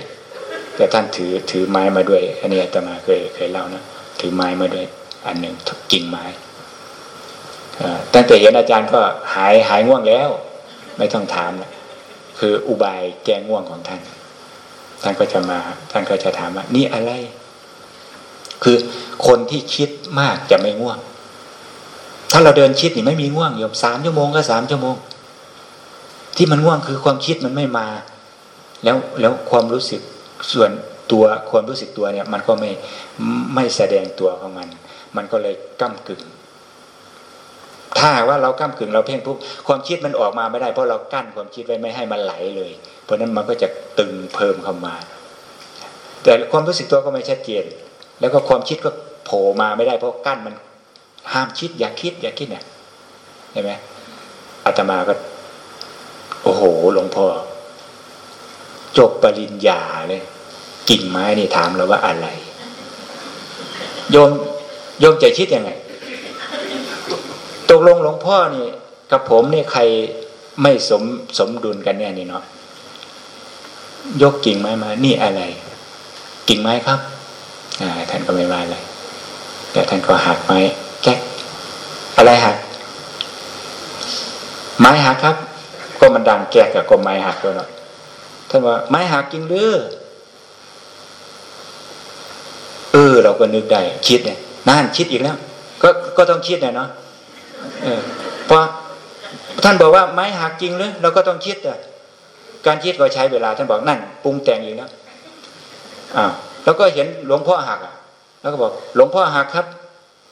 แต่ท่านถือถือไม้มาด้วย อันนี้อาตมาเคยเคยเล่านะถือไม้มาด้วย อันหนึ่งกิ่งไม้ตั้งแต่เห็นอาจารย์ก็หายหายง่วงแล้ว ไม่ต้องถามละคืออุบายแก้ง่วงของท่าน ท่านก็จะมา ท่านก็จะถามว่านี่อะไร คือคนที่คิดมากจะไม่ง่วง ถ้าเราเดินคิดนี่ไม่มีง่วงโยมสามชั่วโมงก็สามชั่วโมง ที่มันง่วงคือความคิดมันไม่มา แล้วแล้วความรู้สึกส่วนตัวความรู้สึกตัวเนี่ย มันก็ไม่ไม่แสดงตัวของมัน มันก็เลยก้ากึ่งถ้าว่าเราก้ามกึ่งเราเพ่งปุ๊บความคิดมันออกมาไม่ได้เพราะเรากั้นความคิดไว้ไม่ให้มันไหลเลย เพราะนั้นมันก็จะตึงเพิ่มเข้ามา แต่ความรู้สึกตัวก็ไม่ชัดเจนแล้วก็ความคิดก็โผล่มาไม่ได้เพราะกั้นมัน ห้ามคิด อย่าคิด อย่าคิดเนี่ยเห็นไหมอาตมาก็ โอ้โหหลวงพ่อจบปริญญาเลยกิ่งไม้นี่ถามเราว่าอะไร โยมโยมจะคิดยังไงตกลงหลวงพ่อนี่ กับผมนี่ใครไม่สมสมดุลกันแน่นี่เนาะยกกิ่งไม้มา นี่อะไร กิ่งไม้ครับ อ่า ท่านก็ไม่ว่าอะไรแต่ท่านก็หักไม้ แก๊กอะไรหัก ไม้หักครับ ก็มันดังแกกับก็ไม้หักแล้วเนาะท่านว่า ไม้หักจริงหรือเออ เราก็นึกได้ คิดเนี่ยนั่นคิดอีกแล้ว ก็ก็ต้องคิดเนี่ยเนาะเออพอท่านบอกว่าไม้หักจริงหรือเราก็ต้องคิดอะการคิดก็ใช้เวลาท่านบอกนั่นปรุงแต่งอีกแล้วอ้าวแล้วก็เห็นหลวงพ่อหักอะ แล้วก็บอก หลวงพ่อหักครับ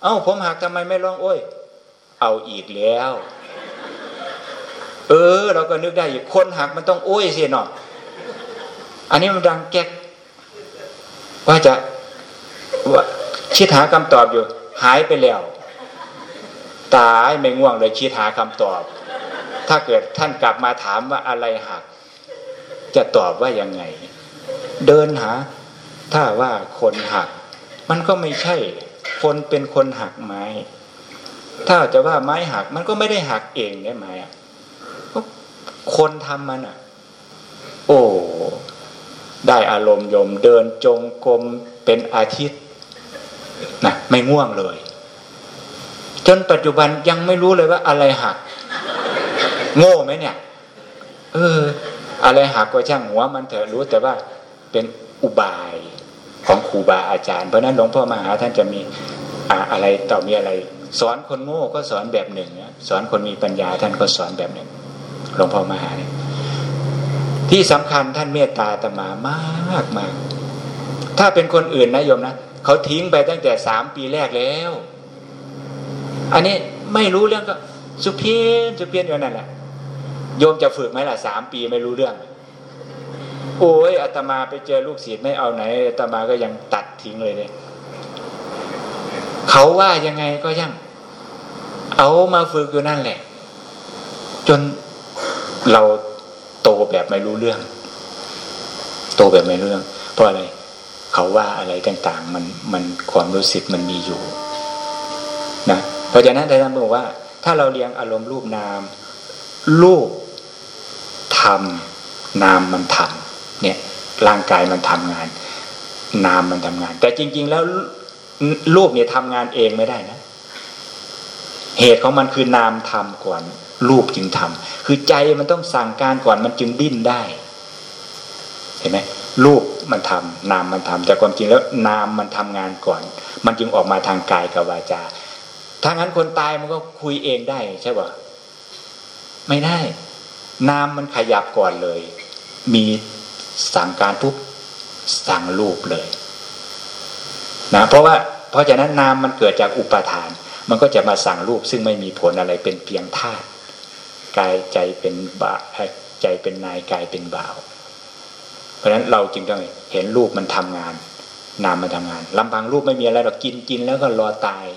เอ้าผมหักทำไมไม่ร้องโอ้ย เอาอีกแล้ว เออ เราก็นึกได้อีกคนหักมันต้องโอ้ยสียหน่ออันนี้มันดังแก๊กว่าจะว่าคิดหาคำตอบอยู่ หายไปแล้ว ตายไม่ง่วงเลยคิดหาคำตอบ ถ้าเกิดท่านกลับมาถามว่าอะไรหัก จะตอบว่ายังไง เดินหา ถ้าว่าคนหัก มันก็ไม่ใช่ คนเป็นคนหักไม้ ถ้าจะว่าไม้หักมันก็ไม่ได้หักเองได้ไหมอะคนทำมันอะ โอ้ได้อารมณ์ยมเดินจงกรมเป็นอาทิตย์นะไม่ง่วงเลย จนปัจจุบันยังไม่รู้เลยว่าอะไรหัก โง่ไหมเนี่ย เออ อะไรหักก็ช่างหัว มันเถอะรู้แต่ว่าเป็นอุบายของครูบาอาจารย์ เพราะนั้นหลวงพ่อมหาท่านจะมี อะไรต่อมีอะไร สอนคนโง่ก็สอนแบบหนึ่งสอนคนมีปัญญาท่านก็สอนแบบหนึ่งหลวงพ่อมหาเนี่ยที่สำคัญท่านเมตตาตมามากมากถ้าเป็นคนอื่นนะโยมนะเขาทิ้งไปตั้งแต่สามปีแรกแล้ว อันนี้ไม่รู้เรื่องก็สุเพียนสุเพียนอยู่นั่นแหละโยมจะฝึกไหมล่ะสามปีไม่รู้เรื่อง โอ้ยอาตมาไปเจอลูกศิษย์ไม่เอาไหนอาตมาก็ยังตัดทิ้งเลยเลย เขาว่ายังไงก็ยังเอามาฝึกอยู่นั่นแหละ จนเราโตแบบไม่รู้เรื่อง โตแบบไม่รู้เรื่อง เพราะอะไร เขาว่าอะไรต่าง ๆ มันมันความรู้สึกมันมีอยู่ นะเพราะฉะนั้นท่านบอกว่า ถ้าเราเรียงอารมณ์รูปนาม รูปทำนามมันทำเนี่ย ร่างกายมันทำงาน นามมันทำงาน แต่จริง ๆ แล้ว รูปเนี่ยทำงานเองไม่ได้นะ เหตุของมันคือนามทำก่อน รูปจึงทำคือใจมันต้องสั่งการก่อนมันจึงดิ้นได้ เห็นไหมรูปมันทำนามมันทำแต่ความจริงแล้วนามมันทำงานก่อน มันจึงออกมาทางกายกับวาจาถ้างั้นคนตายมันก็คุยเองได้ใช่ป่ะไม่ได้ นามมันขยับก่อนเลย มีสั่งการปุ๊บสั่งรูปเลย นะเพราะว่าเพราะฉะนั้นนามมันเกิดจากอุปทาน มันก็จะมาสั่งรูปซึ่งไม่มีผลอะไรเป็นเพียงธาตุกายใจเป็นบาใจเป็นนายกายเป็นบ่าว เพราะฉะนั้นเราจึงต้องเห็นรูปมันทำงาน นามมันทำงานลำพังรูปไม่มีอะไรเรากินกินแล้วก็รอตาย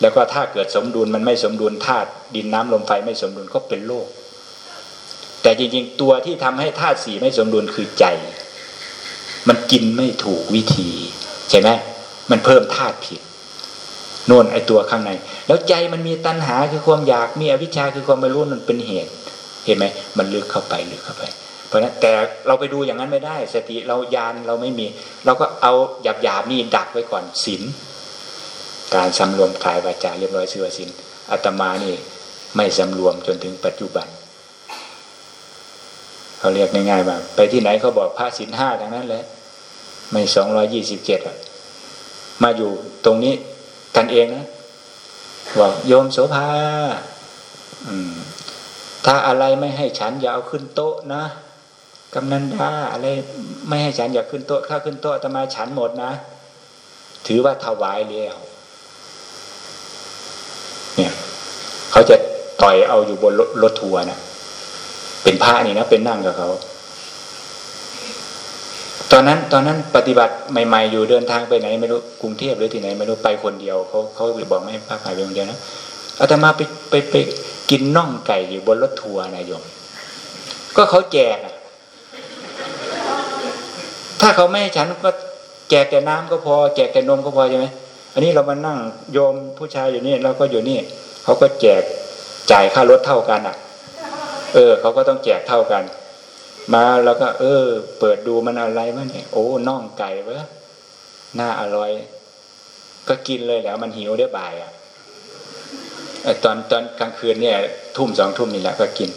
แล้วก็ถ้าเกิดสมดุลมันไม่สมดุลธาตุดินน้ำลมไฟไม่สมดุลก็เป็นโรคแต่จริงๆตัวที่ทำให้ธาตุสีไม่สมดุลคือใจ มันกินไม่ถูกวิธี ใช่ไหมมันเพิ่มธาตุผิดโน่นไอตัวข้างใน แล้วใจมันมีตัณหาคือความอยากมีอวิชชาคือความไม่รู้นั่นเป็นเหตุ เห็นไหมมันลึกเข้าไปลึกเข้าไป เพราะนั้นแต่เราไปดูอย่างนั้นไม่ได้ สติเรายานเราไม่มี เราก็เอาหยาบหยาบนี่ดักไว้ก่อนศีลการสำรวมกายวาจาเรียบร้อยเสื่อศีลอาตมานี่ไม่สำรวมจนถึงปัจจุบันเขาเรียกง่ายๆว่าไปที่ไหนเขาบอกพระศีลห้าทั้งนั้นเลย ไม่สองร้อยยี่สิบเจ็ดมาอยู่ตรงนี้กันเองนะบอกโยมโสภาถ้าอะไรไม่ให้ฉันอย่าเอาขึ้นโต๊ะนะกำนันดาอะไรไม่ให้ฉันอย่าขึ้นโต๊ะถ้าขึ้นโต๊ะจะมาฉันหมดนะ ถือว่าถวายแล้วเนี่ย เขาจะต่อยเอาอยู่บนรถทัวร์นะเป็นพระนี่นะเป็นนั่งกับเขา ตอนนั้นตอนนั้นปฏิบัติใหม่ๆ อยู่เดินทางไปไหนไม่รู้กรุงเทพหรือที่ไหนไม่รู้ไปคนเดียวเขาเขาบอกไม่ให้พระขายไปคนเดียวนะอาตมาไปไปไปกินน่องไก่อยู่บนรถทัวร์นายโยมก็เขาแจกถ้าเขาไม่ให้ฉันก็แจกแต่น้ำก็พอแจกแต่นมก็พอใช่ไหมอันนี้เรามานั่งโยมผู้ชายอยู่นี่เราก็อยู่นี่เขาก็แจกจ่ายค่ารถเท่ากันอะ เออเขาก็ต้องแจกเท่ากัน มาแล้วก็ เออ เปิดดูมันอะไรวะเนี่ยโอ้น่องไก่เว้ยน่าอร่อย ก็กินเลยแล้ว มันหิวได้บ่ายอะตอนตอนกลางคืนเนี่ย ทุ่มสองทุ่มนี่แหละก็กิน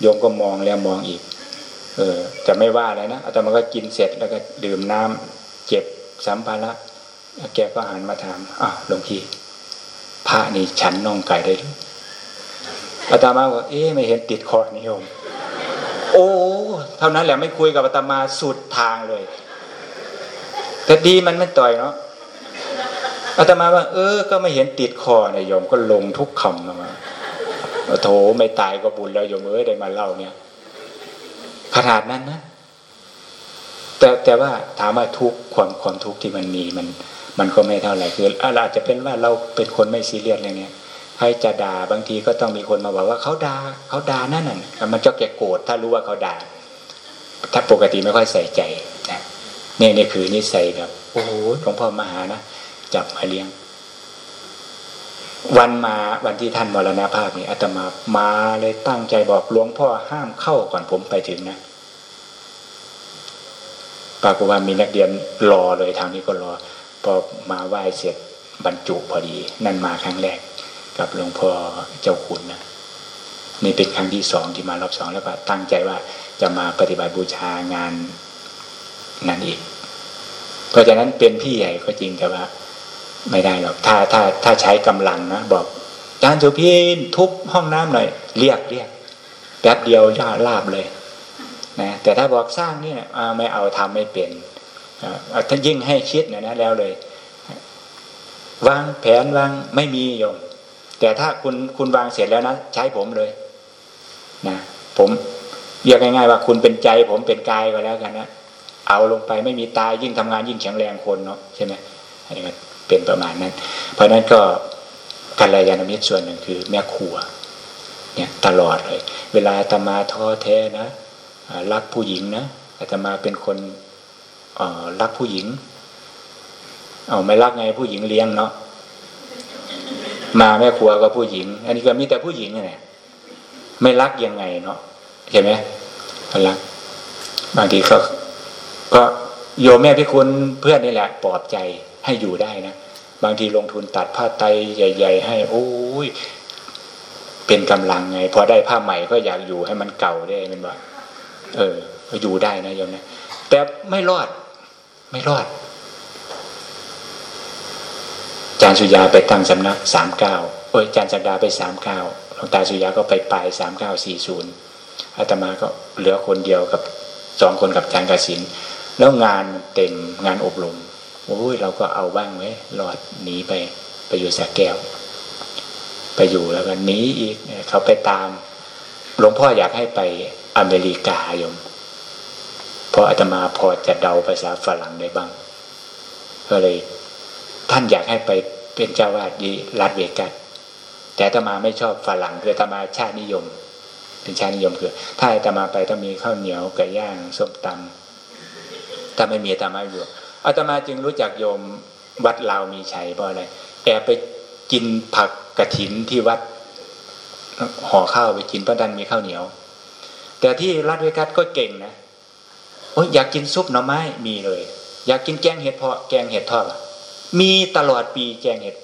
โยมก็มองแล้วมองอีก เออจะไม่ว่าอะไรนะอาตมาก็กินเสร็จแล้วก็ดื่มน้ำเจ็บสัมภาระแกก็หันมาถามอะหลวงพี่พระนี่ฉันน่องไก่ได้หรืออาตมาบอกเอ๊ะไม่เห็นติดคอนิยม โอ้เท่านั้นแหละไม่คุยกับอาตมาสุดทางเลย แต่ดีมันไม่ต่อยเนาะอาตมาว่า เออ ก็ไม่เห็นติดคอนายโยมก็ลงทุกคำมาโถไม่ตายก็บุญแล้วโยมเอ้ยได้มาเล่าเนี่ย ขนาดนั้นนะแต่แต่ว่าถามว่าทุกความความทุกข์ที่มันมีมัน มันก็ไม่เท่าไหร่คืออาจจะเป็นว่าเราเป็นคนไม่ซีเรียสเลยเนี่ย รจะด่าบางทีก็ต้องมีคนมาบอกว่าเขาด่าเขาด่านั่นน่ะมันจะแก่โกรธถ้ารู้ว่าเขาด่า ถ้าปกติไม่ค่อยใส่ใจนะนี่นี่คือนิสัยแบบโอ้โหหลวงพ่อมาหานะจับมาเลี้ยง วันมาวันที่ท่านมรณภาพนี่อาตมามาเลยตั้งใจบอกหลวงพ่อห้ามเข้าก่อนผมไปถึงนะปรากฏว่ามีนักเรียนรอเลยทางนี้ก็รอพอมาไหว้เสร็จบรรจุพอดี นั่นมาครั้งแรก กับหลวงพ่อเจ้าคุณนะนี่เป็นครั้งที่สองที่มารอบสองแล้วก็ตั้งใจว่าจะมาปฏิบัติบูชางานนั่นอีก เพราะฉะนั้นเป็นพี่ใหญ่ก็จริงแต่ว่า ไม่ได้หรอกถ้าถ้าถ้าใช้กำลังนะบอกจารย์สุพินทุบห้องน้ำหน่อยเรียกเรียกแป๊บเดียวย่าลาบเลยนะแต่ถ้าบอกสร้างเนี่ยไม่เอาทำไม่เป็นถ้ายิ่งให้คิดนะนะแล้วเลย วางแผนวางไม่มีโยม แต่ถ้าคุณคุณวางเสร็จแล้วนะใช้ผมเลยนะผมเรียกง่ายๆว่าคุณเป็นใจ ผมเป็นกายก็แล้วกันนะเอาลงไปไม่มีตายยิ่งทำงานยิ่งแข็งแรงคนเนาะใช่ไหมอันนี้ก็เป็นประมาณนั้น เพราะนั้นก็กัลยาณมิตรส่วนหนึ่งคือ แม่ครัวเนี่ยตลอดเลย เวลาตมาท้อแท้นะรักผู้หญิงนะอาตมาเป็นคนรักผู้หญิง เอาไม่รักไงผู้หญิงเลี้ยงเนาะ มาแม่ครัวก็ผู้หญิง อันนี้ก็มีแต่ผู้หญิงไงไม่รักยังไงเนาะเห็นไหมรักบางทีก็ก็โยมแม่พี่คุณเพื่อนนี่แหละปลอบใจให้อยู่ได้นะบางทีลงทุนตัดผ้าไตใหญ่ ๆ ให้โอ้ยเป็นกำลังไงพอได้ผ้าใหม่ก็อยากอยู่ให้มันเก่าได้เป็นว่าเอออยู่ได้นะโยมนะแต่ไม่รอด ไม่รอด จารย์สุยาไปตั้งสำนักสามเก้าโอ้ยจารย์สักดาไปสามเก้าหลวงตาสุยาก็ไปปลายสามเก้าสี่ศูนย์อาตมาก็เหลือคนเดียวกับสองคนกับจารย์กสินแล้วงานเต็มงานอบรมโอ้ยเราก็เอาบ้างไว้รอดหนีไปไปอยู่สกแก้ว ไปอยู่แล้วก็หนีอีกเขาไปตามหลวงพ่ออยากให้ไปอเมริกาโยมเพราะอาตมาพอจะเดาภาษาฝรั่งได้บ้างก็เลยท่านอยากให้ไป เป็นเจ้าวาดที่รัฐเวกัสแต่อาตมาไม่ชอบฝรั่งคืออาตมาชาตินิยม เป็นชาตินิยมคือ ถ้าอาตมาไปต้องมีข้าวเหนียวไก่ย่างส้มตำถ้าไม่มีอาตมาอยู่อาตมาจึงรู้จักโยมวัดลาวมีชัยเพราะอะไรแอบไปกินผักกระถินที่วัดห่อข้าวไปกินเพราะดันมีข้าวเหนียว แต่ที่รัฐเวกัสก็เก่งนะโอ้ยอยากกินซุปหน่อไม้มีเลย อยากกินแกงเห็ดเพาะแกงเห็ดทอด มีตลอดปีแกงเห็ด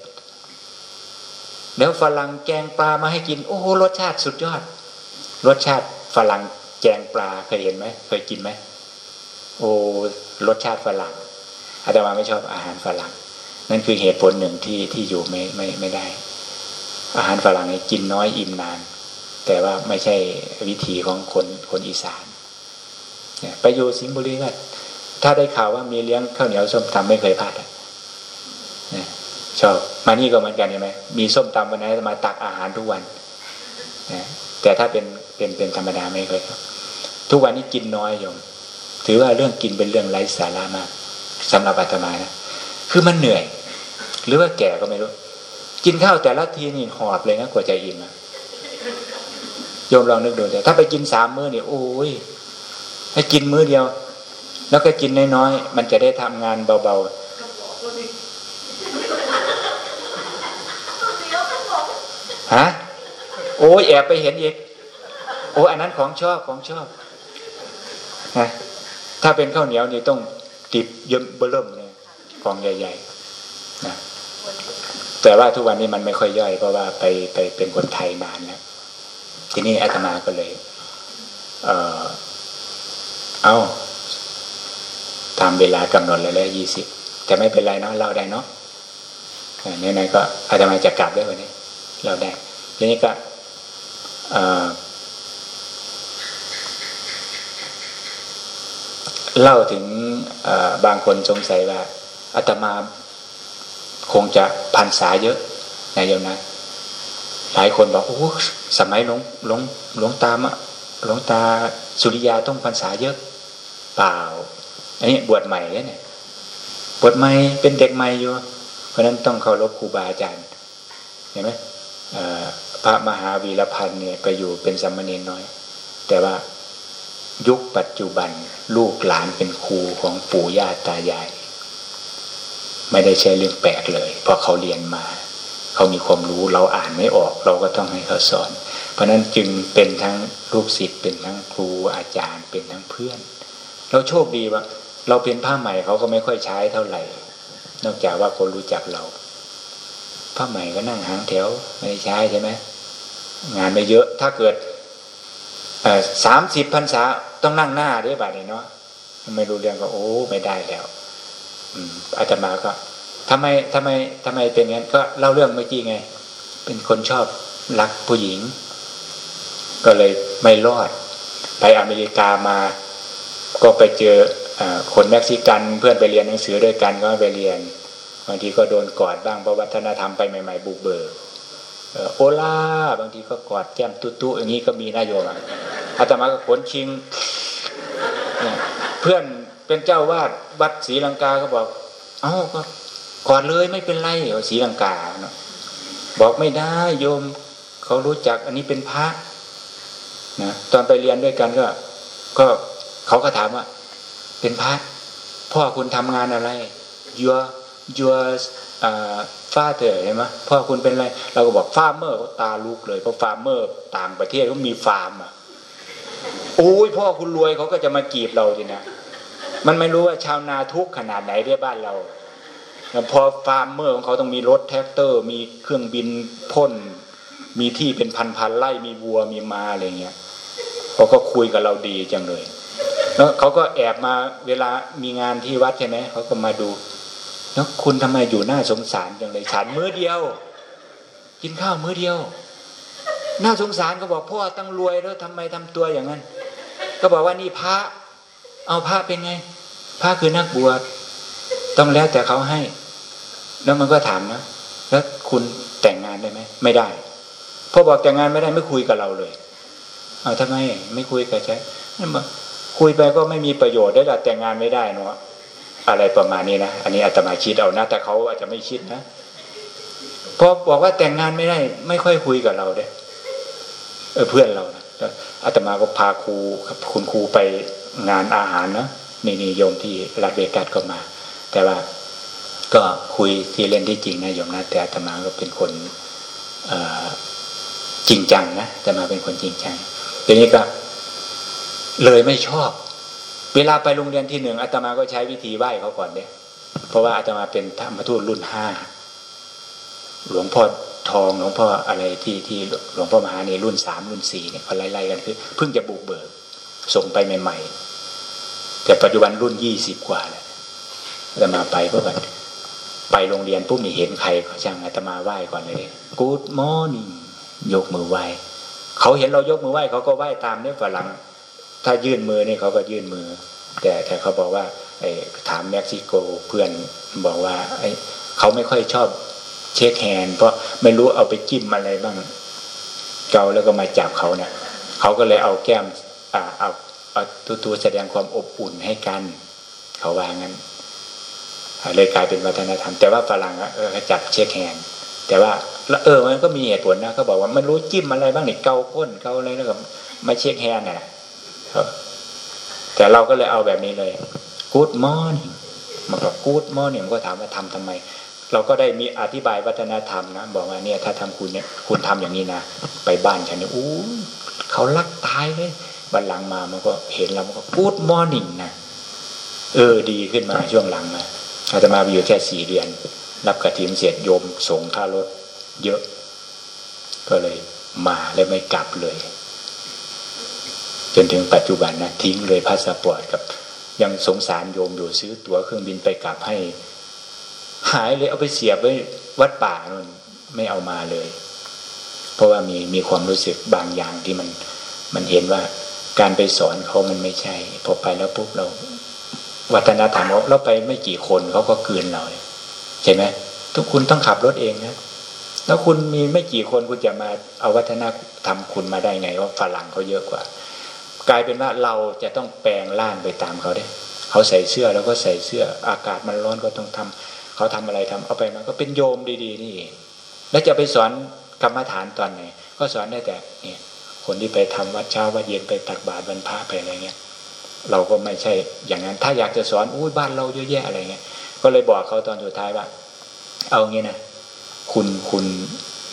แล้วฝรั่งแกงปลามาให้กิน โอ้โหรสชาติสุดยอด รสชาติฝรั่งแกงปลาเคยเห็นไหมเคยกินไหมโอ้รสชาติฝรั่งอาตมาไม่ชอบอาหารฝรั่งนั่นคือเหตุผลหนึ่งที่ที่อยู่ไม่ไม่ไม่ได้ อาหารฝรั่งกินน้อยอิ่มนาน แต่ว่าไม่ใช่วิธีของคนคนอีสานไปอยู่สิงห์บุรีก็ถ้าได้ข่าวว่ามีเลี้ยงข้าวเหนียวส้มตำไม่เคยพลาดนะ ชอบมานี่ก็เหมือนกันใช่ไหมมีส้มตำวันไหนมาตักอาหารทุกวันนะแต่ถ้าเป็นเป็นเป็นธรรมดาไม่เคยครับ ทุกวันนี้กินน้อยโยม ถือว่าเรื่องกินเป็นเรื่องไร้สาระมากสำหรับอาตมานะคือมันเหนื่อย หรือว่าแก่ก็ไม่รู้ กินข้าวแต่ละทีนี่หอบเลยนะกว่าจะอิ่มนะโยมลองนึกดูแต่ถ้าไปกินสามมื้อเนี่ยโอ้ยให้กินมื้อเดียว แล้วก็กินน้อยๆมันจะได้ทำงานเบาๆ ฮะโอ้ยแอบไปเห็นอีกโอ้อันนั้นของชอบของชอบนะถ้าเป็นข้าวเหนียวนี่ต้องติดเยิ้มเบิ่มเลยกองใหญ่ๆนะแต่ว่าทุกวันนี้มันไม่ค่อยย่อย เพราะว่าไปไปเป็นคนไทยนานแล้วทีนี้อาตมาก็เลย เออเอาตามเวลากำหนดเลยแล้วยี่สิบแต่ไม่เป็นไรเนาะเล่าได้เนาะเนี่ยไหนก็อาจจะมาจะกลับได้วันนี้ เราได้ทีนี้ก็เล่าถึงบางคนสงสัยว่าอาตมาคงจะพันษาเยอะนะโยมนะหลายคนบอกโอ้สมัยหลวงหลวงหลวงตามะหลวงตาสุริยาต้องพรรษาเยอะ เปล่า อันนี้บวชใหม่เนี่ยบวชใหม่เป็นเด็กใหม่อยู่ เพราะนั้นต้องเคารพครูบาอาจารย์เห็นไหม พระมหาวีรพันธ์เนี่ยไปอยู่เป็นสมณีน้อย แต่ว่ายุคปัจจุบันลูกหลานเป็นครูของปู่ย่าตายาย ไม่ได้ใช้เรื่องแปลกเลย เพราะเขาเรียนมา เขามีความรู้เราอ่านไม่ออก เราก็ต้องให้เขาสอน เพราะนั้นจึงเป็นทั้งลูกศิษย์เป็นทั้งครูอาจารย์เป็นทั้งเพื่อน เราโชคดีว่า เราเป็นผ้าใหม่เขาก็ไม่ค่อยใช้เท่าไหร่ นอกจากว่าคนรู้จักเรา ผ้าใหม่ก็นั่งหางแถวไม่ได้ใช้ใช่ไหมงานไม่เยอะ ถ้าเกิดสามสิบพรรษาต้องนั่งหน้าด้วยบัดนี้เนาะไม่รู้เรื่องก็โอ้ไม่ได้แล้วอาตมาก็ทำไมทำไมทำไมเป็นงั้นก็เล่าเรื่องเมื่อกี้ไง เป็นคนชอบรักผู้หญิง ก็เลยไม่รอด ไปอเมริกามาก็ไปเจอคนเม็กซิกันเพื่อนไปเรียนหนังสือด้วยกันก็ไปเรียนางทีก็โดนกอดบ้างเพราะวัฒนธรรมไปใหม่ ๆ บุกเบิกโอลาบางทีก็กอดแก้มตุ้ๆอย่างนี้ก็มีนายโยมอาตมาก็ขนชิง เพื่อนเป็นเจ้าวาดวัดศรีลังกาก็บอก เอ้าก็กอดเลยไม่เป็นไรศรีลังกาเนาะบอกไม่ได้โยมเขารู้จักอันนี้เป็นพระนะตอนไปเรียนด้วยกันก็ ก็เขาก็ถามว่า เป็นพระพ่อคุณทำงานอะไร your your ฟาเถอะใช่ไหมพ่อคุณเป็นอะไร เราก็บอก farmer เขาตาลุกเลยเพราะ farmer ต่างประเทศเขามีฟาร์มอะโอ้ยพ่อคุณรวยเขาก็จะมากีบเราทีนะมันไม่รู้ว่าชาวนาทุกขนาดไหนที่บ้านเราพอ farmer ของเขาต้องมีรถแทรกเตอร์ มีเครื่องบินพ่น มีที่เป็นพันพันไร่มีวัวมีม้าอะไรเงี้ยเขาก็คุยกับเราดีจังเลย แล้วเขาก็แอบมาเวลามีงานที่วัดใช่ไหมเขาก็มาดู แล้วคุณทำไมอยู่หน้าสงสารจังเลยฉันมื้อเดียว กินข้าวมื้อเดียวน่าสงสารก็บอกพ่อตั้งรวยแล้วทำไมทำตัวอย่างนั้น ก็บอกว่านี่พระ เอาพระเป็นไงพระคือนักบวชต้องแล้วแต่เขาให้ แล้วมันก็ถามนะแล้วคุณแต่งงานได้ไหมไม่ได้พ่อบอกแต่งงานไม่ได้ไม่คุยกับเราเลยเอาทำไมไม่คุยกับใช่คุยไปก็ไม่มีประโยชน์ได้แต่แต่งงานไม่ได้เนาะ อะไรประมาณนี้นะอันนี้อาตมาคิดเอานะ แต่เขาอาจจะไม่คิดนะพอบอกว่าแต่งงานไม่ได้ ไม่ค่อยคุยกับเราเด้เออเพื่อนเรานะอาตมาก็พาครูคุณครูไปงานอาหารนะนี่นี่โยมที่รัฐเวกัสก็มา แต่ว่าก็คุยที่เล่นที่จริงนะโยมนะแต่อาตมาก็เป็นคนจริงจังนะแต่มาเป็นคนจริงจังทีนี้ก็เลยไม่ชอบ เวลาไปโรงเรียนที่หนึ่งอาตมาก็ใช้วิธีไหว้เขาก่อนเนี่ยเพราะว่าอาตมาเป็นธรรมทูตรุ่นห้าหลวงพ่อทองหลวงพ่ออะไรที่ที่หลวงพ่อมหาในรุ่นสามรุ่นสี่เนี่ยเขาไล่ๆกันคือเพิ่งจะบุกเบิกส่งไปใหม่ ๆ แต่ปัจจุบันรุ่นยี่สิบกว่าแล้วอาตมาไปเพราะว่าไปโรงเรียนปุ๊บนี่เห็นใครเขาช่างอาตมาไหว้ก่อนเลย Good morning ยกมือไหว้เขาเห็นเรายกมือไหว้เขาก็ไหว้ตามเนี่ยฝรั่ง ถ้ายื่นมือนี่เขาก็ยื่นมือ แต่แต่เขาบอกว่าไอ้ถามเม็กซิโกเพื่อนบอกว่าไอ้เขาไม่ค่อยชอบเช็คแฮนเพราะไม่รู้เอาไปจิ้มอะไรบ้างเกาแล้วก็มาจับเขาเนี่ยเขาก็เลยเอาแก้มอ่าเอาเอาตัวตัวแสดงความอบอุ่นให้กัน เขาว่างั้นเลยกลายเป็นวัฒนธรรม แต่ว่าฝรั่งเออจับเช็คแฮนแต่ว่าเออมันก็มีเหตุผลนะเขาบอกว่าไม่รู้จิ้มอะไรบ้างนี่เกาก้นเกาอะไรแล้วก็มาเช็คแฮนน่ะ ครับ แต่เราก็เลยเอาแบบนี้เลย Good morning มันก็ Good morning มันก็ถามว่าทำทำไม เราก็ได้มีอธิบายวัฒนธรรมนะบอกว่าเนี่ย ถ้าทำคุณเนี่ยคุณทำอย่างนี้นะไปบ้านฉันเนี่ยอู้เขารักตายเลยวันหลังมามันก็เห็นเรามันก็ Good morning นะเออดีขึ้นมาช่วงหลังมาอาตมาไปอยู่แค่สี่เดือน รับกระถิ่นเสียโยมส่งค่ารถเยอะ ก็เลยมาแล้วไม่กลับเลย จนถึงปัจจุบันนะทิ้งเลยพาสปอร์ตกับ ยังสงสารโยมอยู่ซื้อตั๋วเครื่องบินไปกลับให้ หายเลยเอาไปเสียบไว้วัดป่านนไม่เอามาเลย เพราะว่ามีมีความรู้สึกบางอย่างที่มันมันเห็นว่าการไปสอนเขามันไม่ใช่ พอไปแล้วปุ๊บเรา วัฒนธรรมเราไปไม่กี่คนเขาก็เกินเราใช่ไหมทุกคุณต้องขับรถเองนะแล้วคุณมีไม่กี่คนคุณจะมาเอาวัฒนธรรมคุณมาได้ไงว่าฝรั่งเขาเยอะกว่า กลายเป็นว่าเราจะต้องแปลงร่างไปตามเขาได้เขาใส่เสื้อแล้วก็ใส่เสื้ออากาศมันร้อนก็ต้องทำเขาทำอะไรทำเอาไปมันก็เป็นโยมดีๆนี่เองแล้วจะไปสอนกรรมฐานตอนไหนก็สอนได้แต่เนี่ยคนที่ไปทำวัดเช้าวัดเย็นไปตักบาตรบรรพะไปอะไรเงี้ยเราก็ไม่ใช่อย่างนั้น ถ้าอยากจะสอนอุ้ยบ้านเราเยอะแยะอะไรเงี้ยก็เลยบอกเขาตอนสุดท้ายว่า เอางี้นะคุณคุณ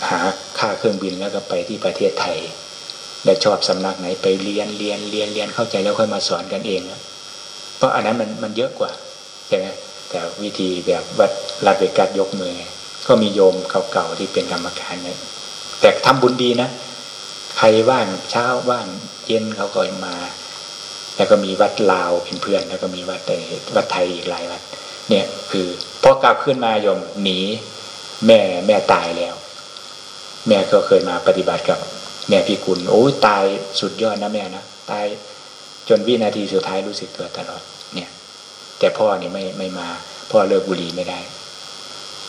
หาค่าเครื่องบินแล้วก็ไปที่ประเทศไทย และชอบสำนักไหนไปเรียนเรียนเรียนเรียนเข้าใจแล้วค่อยมาสอนกันเองนะเพราะอันนั้นมันมันเยอะกว่าใช่ไหมแต่วิธีแบบวัดรัดเวกัดยกมือ ก็มีโยมเก่าๆที่เป็นกรรมการเนี่ยแต่ทำบุญดีนะใครว่างเช้าว่างเย็นเขาก็มา แล้วก็มีวัดลาวเป็นเพื่อน แล้วก็มีวัดวัดไทยอีกหลายวัด เนี่ยคือพอกลับขึ้นมาโยมหนีแม่แม่ตายแล้ว แม่ก็เคยมาปฏิบัติกับ แม่พี่คุณโอ้ตายสุดยอดนะแม่นะตายจนวินาทีสุดท้ายรู้สึกตัวตลอดเนี่ย แต่พ่อเนี่ยไม่ไม่มา พ่อเลิกบุหรี่ไม่ได้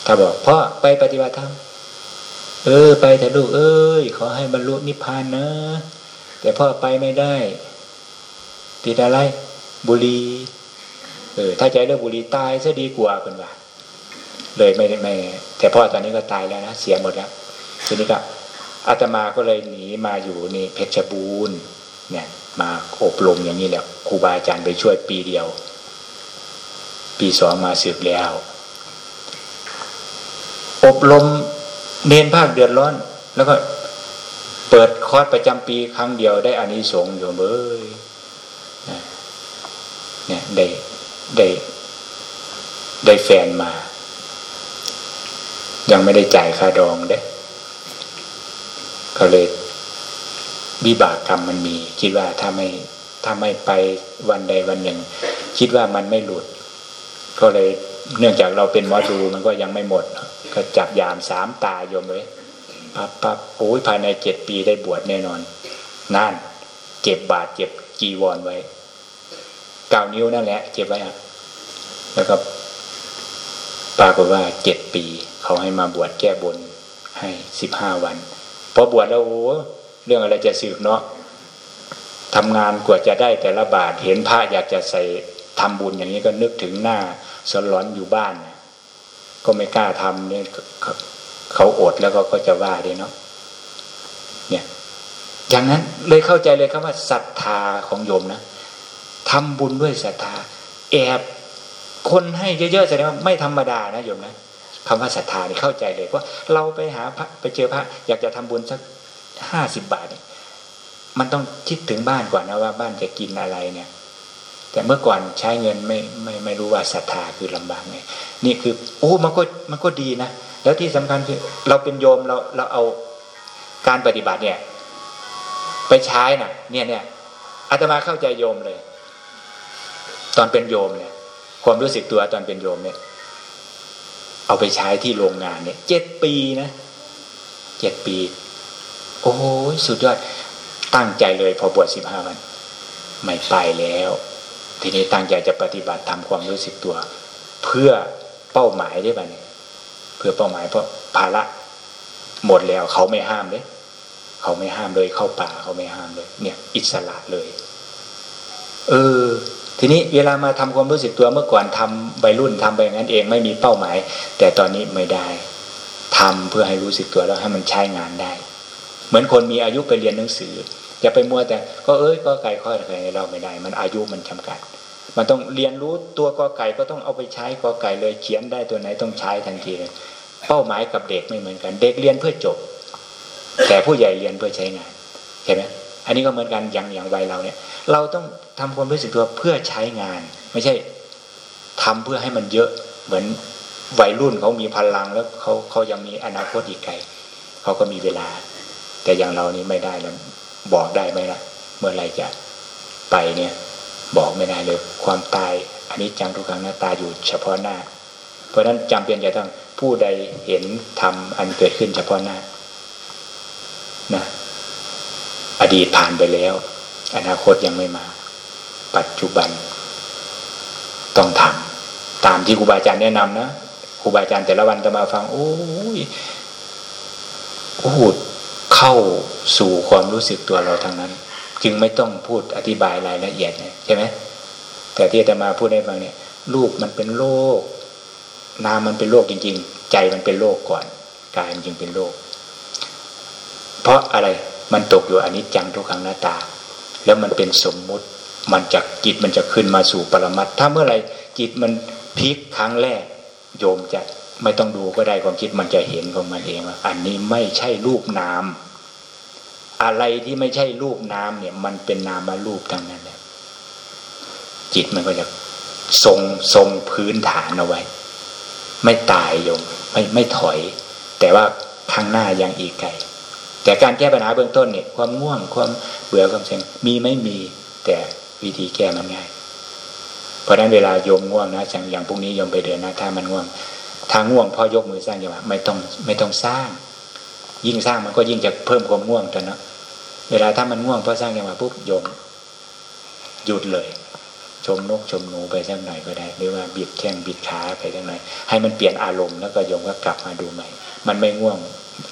ถ้าบอกพ่อไปปฏิบัติธรรมเออ ไปเถอะลูกเอ้ยขอให้บรรลุนิพพานนะ แต่พ่อไปไม่ได้ ติดอะไร บุหรี่เออ ถ้าใจเลิกบุหรี่ตายซะดีกว่าเป็นว่าเลยไม่ไม่แต่พ่อตอนนี้ก็ตายแล้วนะเสียหมดแล้วทีนี้ก็ อาตมาก็เลยหนีมาอยู่ในเพชรบูรณ์เนี่ย มาอบรมอย่างนี้แหละครูบาอาจารย์ไปช่วยปีเดียว ปีสองมาสืบแล้ว อบรมเน้นภาคเดือดร้อน แล้วก็เปิดคอร์สประจำปีครั้งเดียวได้อานิสงส์อยู่เอ้ยเนี่ยได้ได้ได้แฟนมา ยังไม่ได้จ่ายค่าดองเด้ ก็เลย วิบากกรรมมันมี คิดว่าถ้าไม่ถ้าไม่ไปวันใดวันหนึ่ง คิดว่ามันไม่หลุด ก็เลยเนื่องจากเราเป็นหมอดูมันก็ยังไม่หมด ก็จับยามสามตาโยมเลยปั๊บปั๊บโอ้ยภายในเจ็ดปีได้บวชแน่นอนนั่นเก็บบาทเก็บจีวรไว้เก้านิ้วนั่นแหละเก็บไว้อะแล้วก็ปรากฏว่าเจ็ดปี เขาให้มาบวชแก้บนให้สิบห้าวัน พอบวชแล้วโอ้เรื่องอะไรจะสืบเนาะทำงานกว่าจะได้แต่ละบาทเห็นพระอยากจะใส่ทำบุญอย่างนี้ก็นึกถึงหน้าสลอนอยู่บ้าน ก็ไม่กล้าทำเนี่ยเขาอดแล้วก็ก็จะว่าดีเนาะเนี่ยอย่างนั้นเลยเข้าใจเลยครับว่าศรัทธาของโยมนะทำบุญด้วยศรัทธา แอบคนให้เยอะๆแสดงว่าไม่ธรรมดานะโยมนะ คำว่าศรัทธานี่เข้าใจเลยว่าเราไปหาพระไปเจอพระ อยากจะทำบุญสักห้าสิบบาทเนี่ยมันต้องคิดถึงบ้านก่อนนะว่าบ้านจะกินอะไรเนี่ย แต่เมื่อก่อนใช้เงินไม่ไม่ไม่รู้ว่าศรัทธาคือลำบากไงนี่คือ โอ้มันก็มันก็ดีนะแล้วที่สำคัญคือเราเป็นโยมเราเราเอาการปฏิบัติเนี่ย ไปใช้น่ะ เนี่ยเนี่ยอาตมาเข้าใจโยมเลย ตอนเป็นโยมเนี่ย ความรู้สึกตัวตอนเป็นโยมเนี่ย เอาไปใช้ที่โรงงานเนี่ยเจ็ดปีนะเจ็ดปี โอ้ยสุดยอด ตั้งใจเลยพอบวชสิบห้าวัน ไม่ไปแล้ว ทีนี้ตั้งใจจะปฏิบัติทำความรู้สึกตัว เพื่อเป้าหมายได้ไหมเพื่อเป้าหมายเพราะภาระหมดแล้วเขาไม่ห้ามเลยเขาไม่ห้ามเลยเข้าป่าเขาไม่ห้ามเลย เนี่ย อิสระเลย เออ ทีนี้เวลามาทำความรู้สึกตัวเมื่อก่อนทำใบรุ่นทำไปงั้นเองไม่มีเป้าหมาย แต่ตอนนี้ไม่ได้ทำเพื่อให้รู้สึกตัวแล้วให้มันใช้งานได้ เหมือนคนมีอายุไปเรียนหนังสืออย่าไปมัวแต่ก็เอ้ยก็ไก่ข้ออะไรเราไม่ได้ มันอายุมันจำกัด มันต้องเรียนรู้ตัวกอไก่ก็ต้องเอาไปใช้กอไก่เลยเขียนได้ตัวไหนต้องใช้ทันทีเลยเป้าหมายกับเด็กไม่เหมือนกัน เด็กเรียนเพื่อจบ แต่ผู้ใหญ่เรียนเพื่อใช้งานเห็นไหม อันนี้ก็เหมือนกันอย่างอย่างวัยเราเนี่ย เราต้องทำความรู้สึกตัวเพื่อใช้งาน ไม่ใช่ทำเพื่อให้มันเยอะเหมือนวัยรุ่นเขามีพลังแล้วเขาเขายังมีอนาคตอีกไกลเขาก็มีเวลา แต่อย่างเรานี้ไม่ได้แล้วบอกได้ไหมล่ะ เมื่อไรจะไปเนี่ย บอกไม่ได้เลยความตายอันนี้จังทุกครั้งหน้าตาอยู่เฉพาะหน้า เพราะฉะนั้นจำเป็นจะต้องผู้ใดเห็นทำอันเกิดขึ้นเฉพาะหน้านะ อดีตผ่านไปแล้ว อนาคตยังไม่มา ปัจจุบัน ต้องทำตามที่ครูบาอาจารย์แนะนำนะครูบาอาจารย์แต่ละวันจะมาฟัง โอ้ยโอ้เข้าสู่ความรู้สึกตัวเราทางนั้น จึงไม่ต้องพูดอธิบายรายละเอียดใช่ไหมแต่ที่จะมาพูดให้ฟังเนี่ยรูปมันเป็นโลกนามมันเป็นโลกจริง ๆ ใจมันเป็นโลกก่อนกายมันจึงเป็นโลกเพราะอะไร มันตกอยู่อันิจจังทุกขังหน้าตา แล้วมันเป็นสมมุติ มันจะจิตมันจะขึ้นมาสู่ปรมัตถ้าเมื่อไรจิตมันพลิกครั้งแรก โยมจะไม่ต้องดูก็ได้ความคิดมันจะเห็นของมันเองว่าอันนี้ไม่ใช่รูปนาม อะไรที่ไม่ใช่รูปนามเนี่ย มันเป็นนามารูปทั้งนั้นแหละจิตมันก็จะทรงทรงพื้นฐานเอาไว้ ไม่ตายโยมไม่ไม่ถอย แต่ว่าข้างหน้ายังอีกไกล แต่การแก้ปัญหาเบื้องต้นเนี่ยความง่วงความเบื่อความเซ็งมีไม่มี แต่วิธีแก้มันง่าย เพราะฉะนั้นเวลาโยมง่วงนะอย่างอย่างพวกนี้โยมไปเดินนะถ้ามันง่วงทางง่วงพ่อยกมือสร้างอย่างว่าไม่ต้องไม่ต้องสร้าง ยิ่งสร้างมันก็ยิ่งจะเพิ่มความง่วงแต่นะเวลาถ้ามันง่วงพ่อสร้างอย่างว่าปุ๊บโยมหยุดเลย ชมนกชมหนูไปสักหน่อยก็ได้ หรือว่าบิดแข้งบิดขาไปสักหน่อยให้มันเปลี่ยนอารมณ์แล้วก็โยมก็กลับมาดูใหม่ มันไม่ง่วง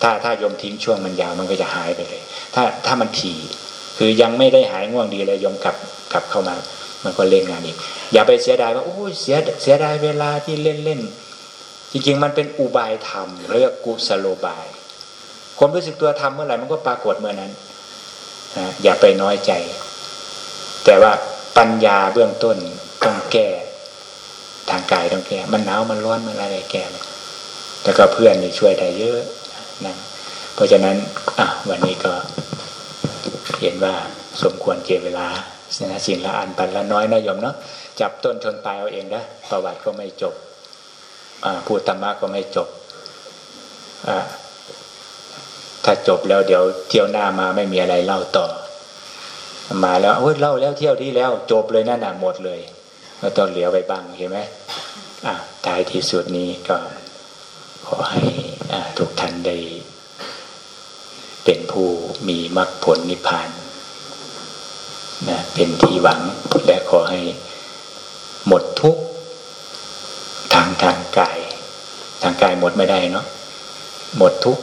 ถ้าถ้ายมทิ้งช่วงมันยาวมันก็จะหายไปเลย ถ้าถ้ามันถี่คือยังไม่ได้หายง่วงดีเลยยมกลับกลับเข้ามา มันก็เล่นงานอีก อย่าไปเสียดายว่าโอ้ยเสียเสียดายเวลาที่เล่นเล่นจริงๆ มันเป็นอุบายธรรมเรียกกุสโลบายความรู้สึกตัวทำเมื่อไหร่มันก็ปรากฏเมื่อนั้นนะอย่าไปน้อยใจ แต่ว่าปัญญาเบื้องต้นต้องแก้ทางกายต้องแก้มันหนาวมันร้อนมันอะไรแก้เลยแล้วก็เพื่อนนี่ช่วยได้เยอะ นะเพราะฉะนั้นอะวันนี้ก็เห็นว่าสมควรเก็บเวลานะสิ่งละอันปันละน้อยนะโยมเนาะจับต้นชนปลายเอาเองนะประวัติก็ไม่จบพูดธรรมะก็ไม่จบถ้าจบแล้วเดี๋ยวเที่ยวหน้ามาไม่มีอะไรเล่าต่อ มาแล้วโอ้ยเล่าแล้วเที่ยวที่แล้ว จบเลยนั่นน่ะหมดเลยก็ต้องเหลือไปบ้างเห็นไหมอ่าท้ายที่สุดนี้ก็ ขอให้ทุกท่านได้ เป็นผู้มีมรรคผลนิพพานนะเป็นที่หวังและขอให้หมดทุกทางทางกาย ทางกายหมดไม่ได้เนาะหมดทุก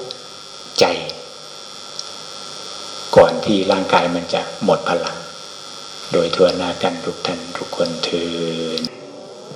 ใจ ก่อนที่ร่างกายมันจะหมดพลัง โดยทั่วหน้ากันทุกท่านทุกคนถือ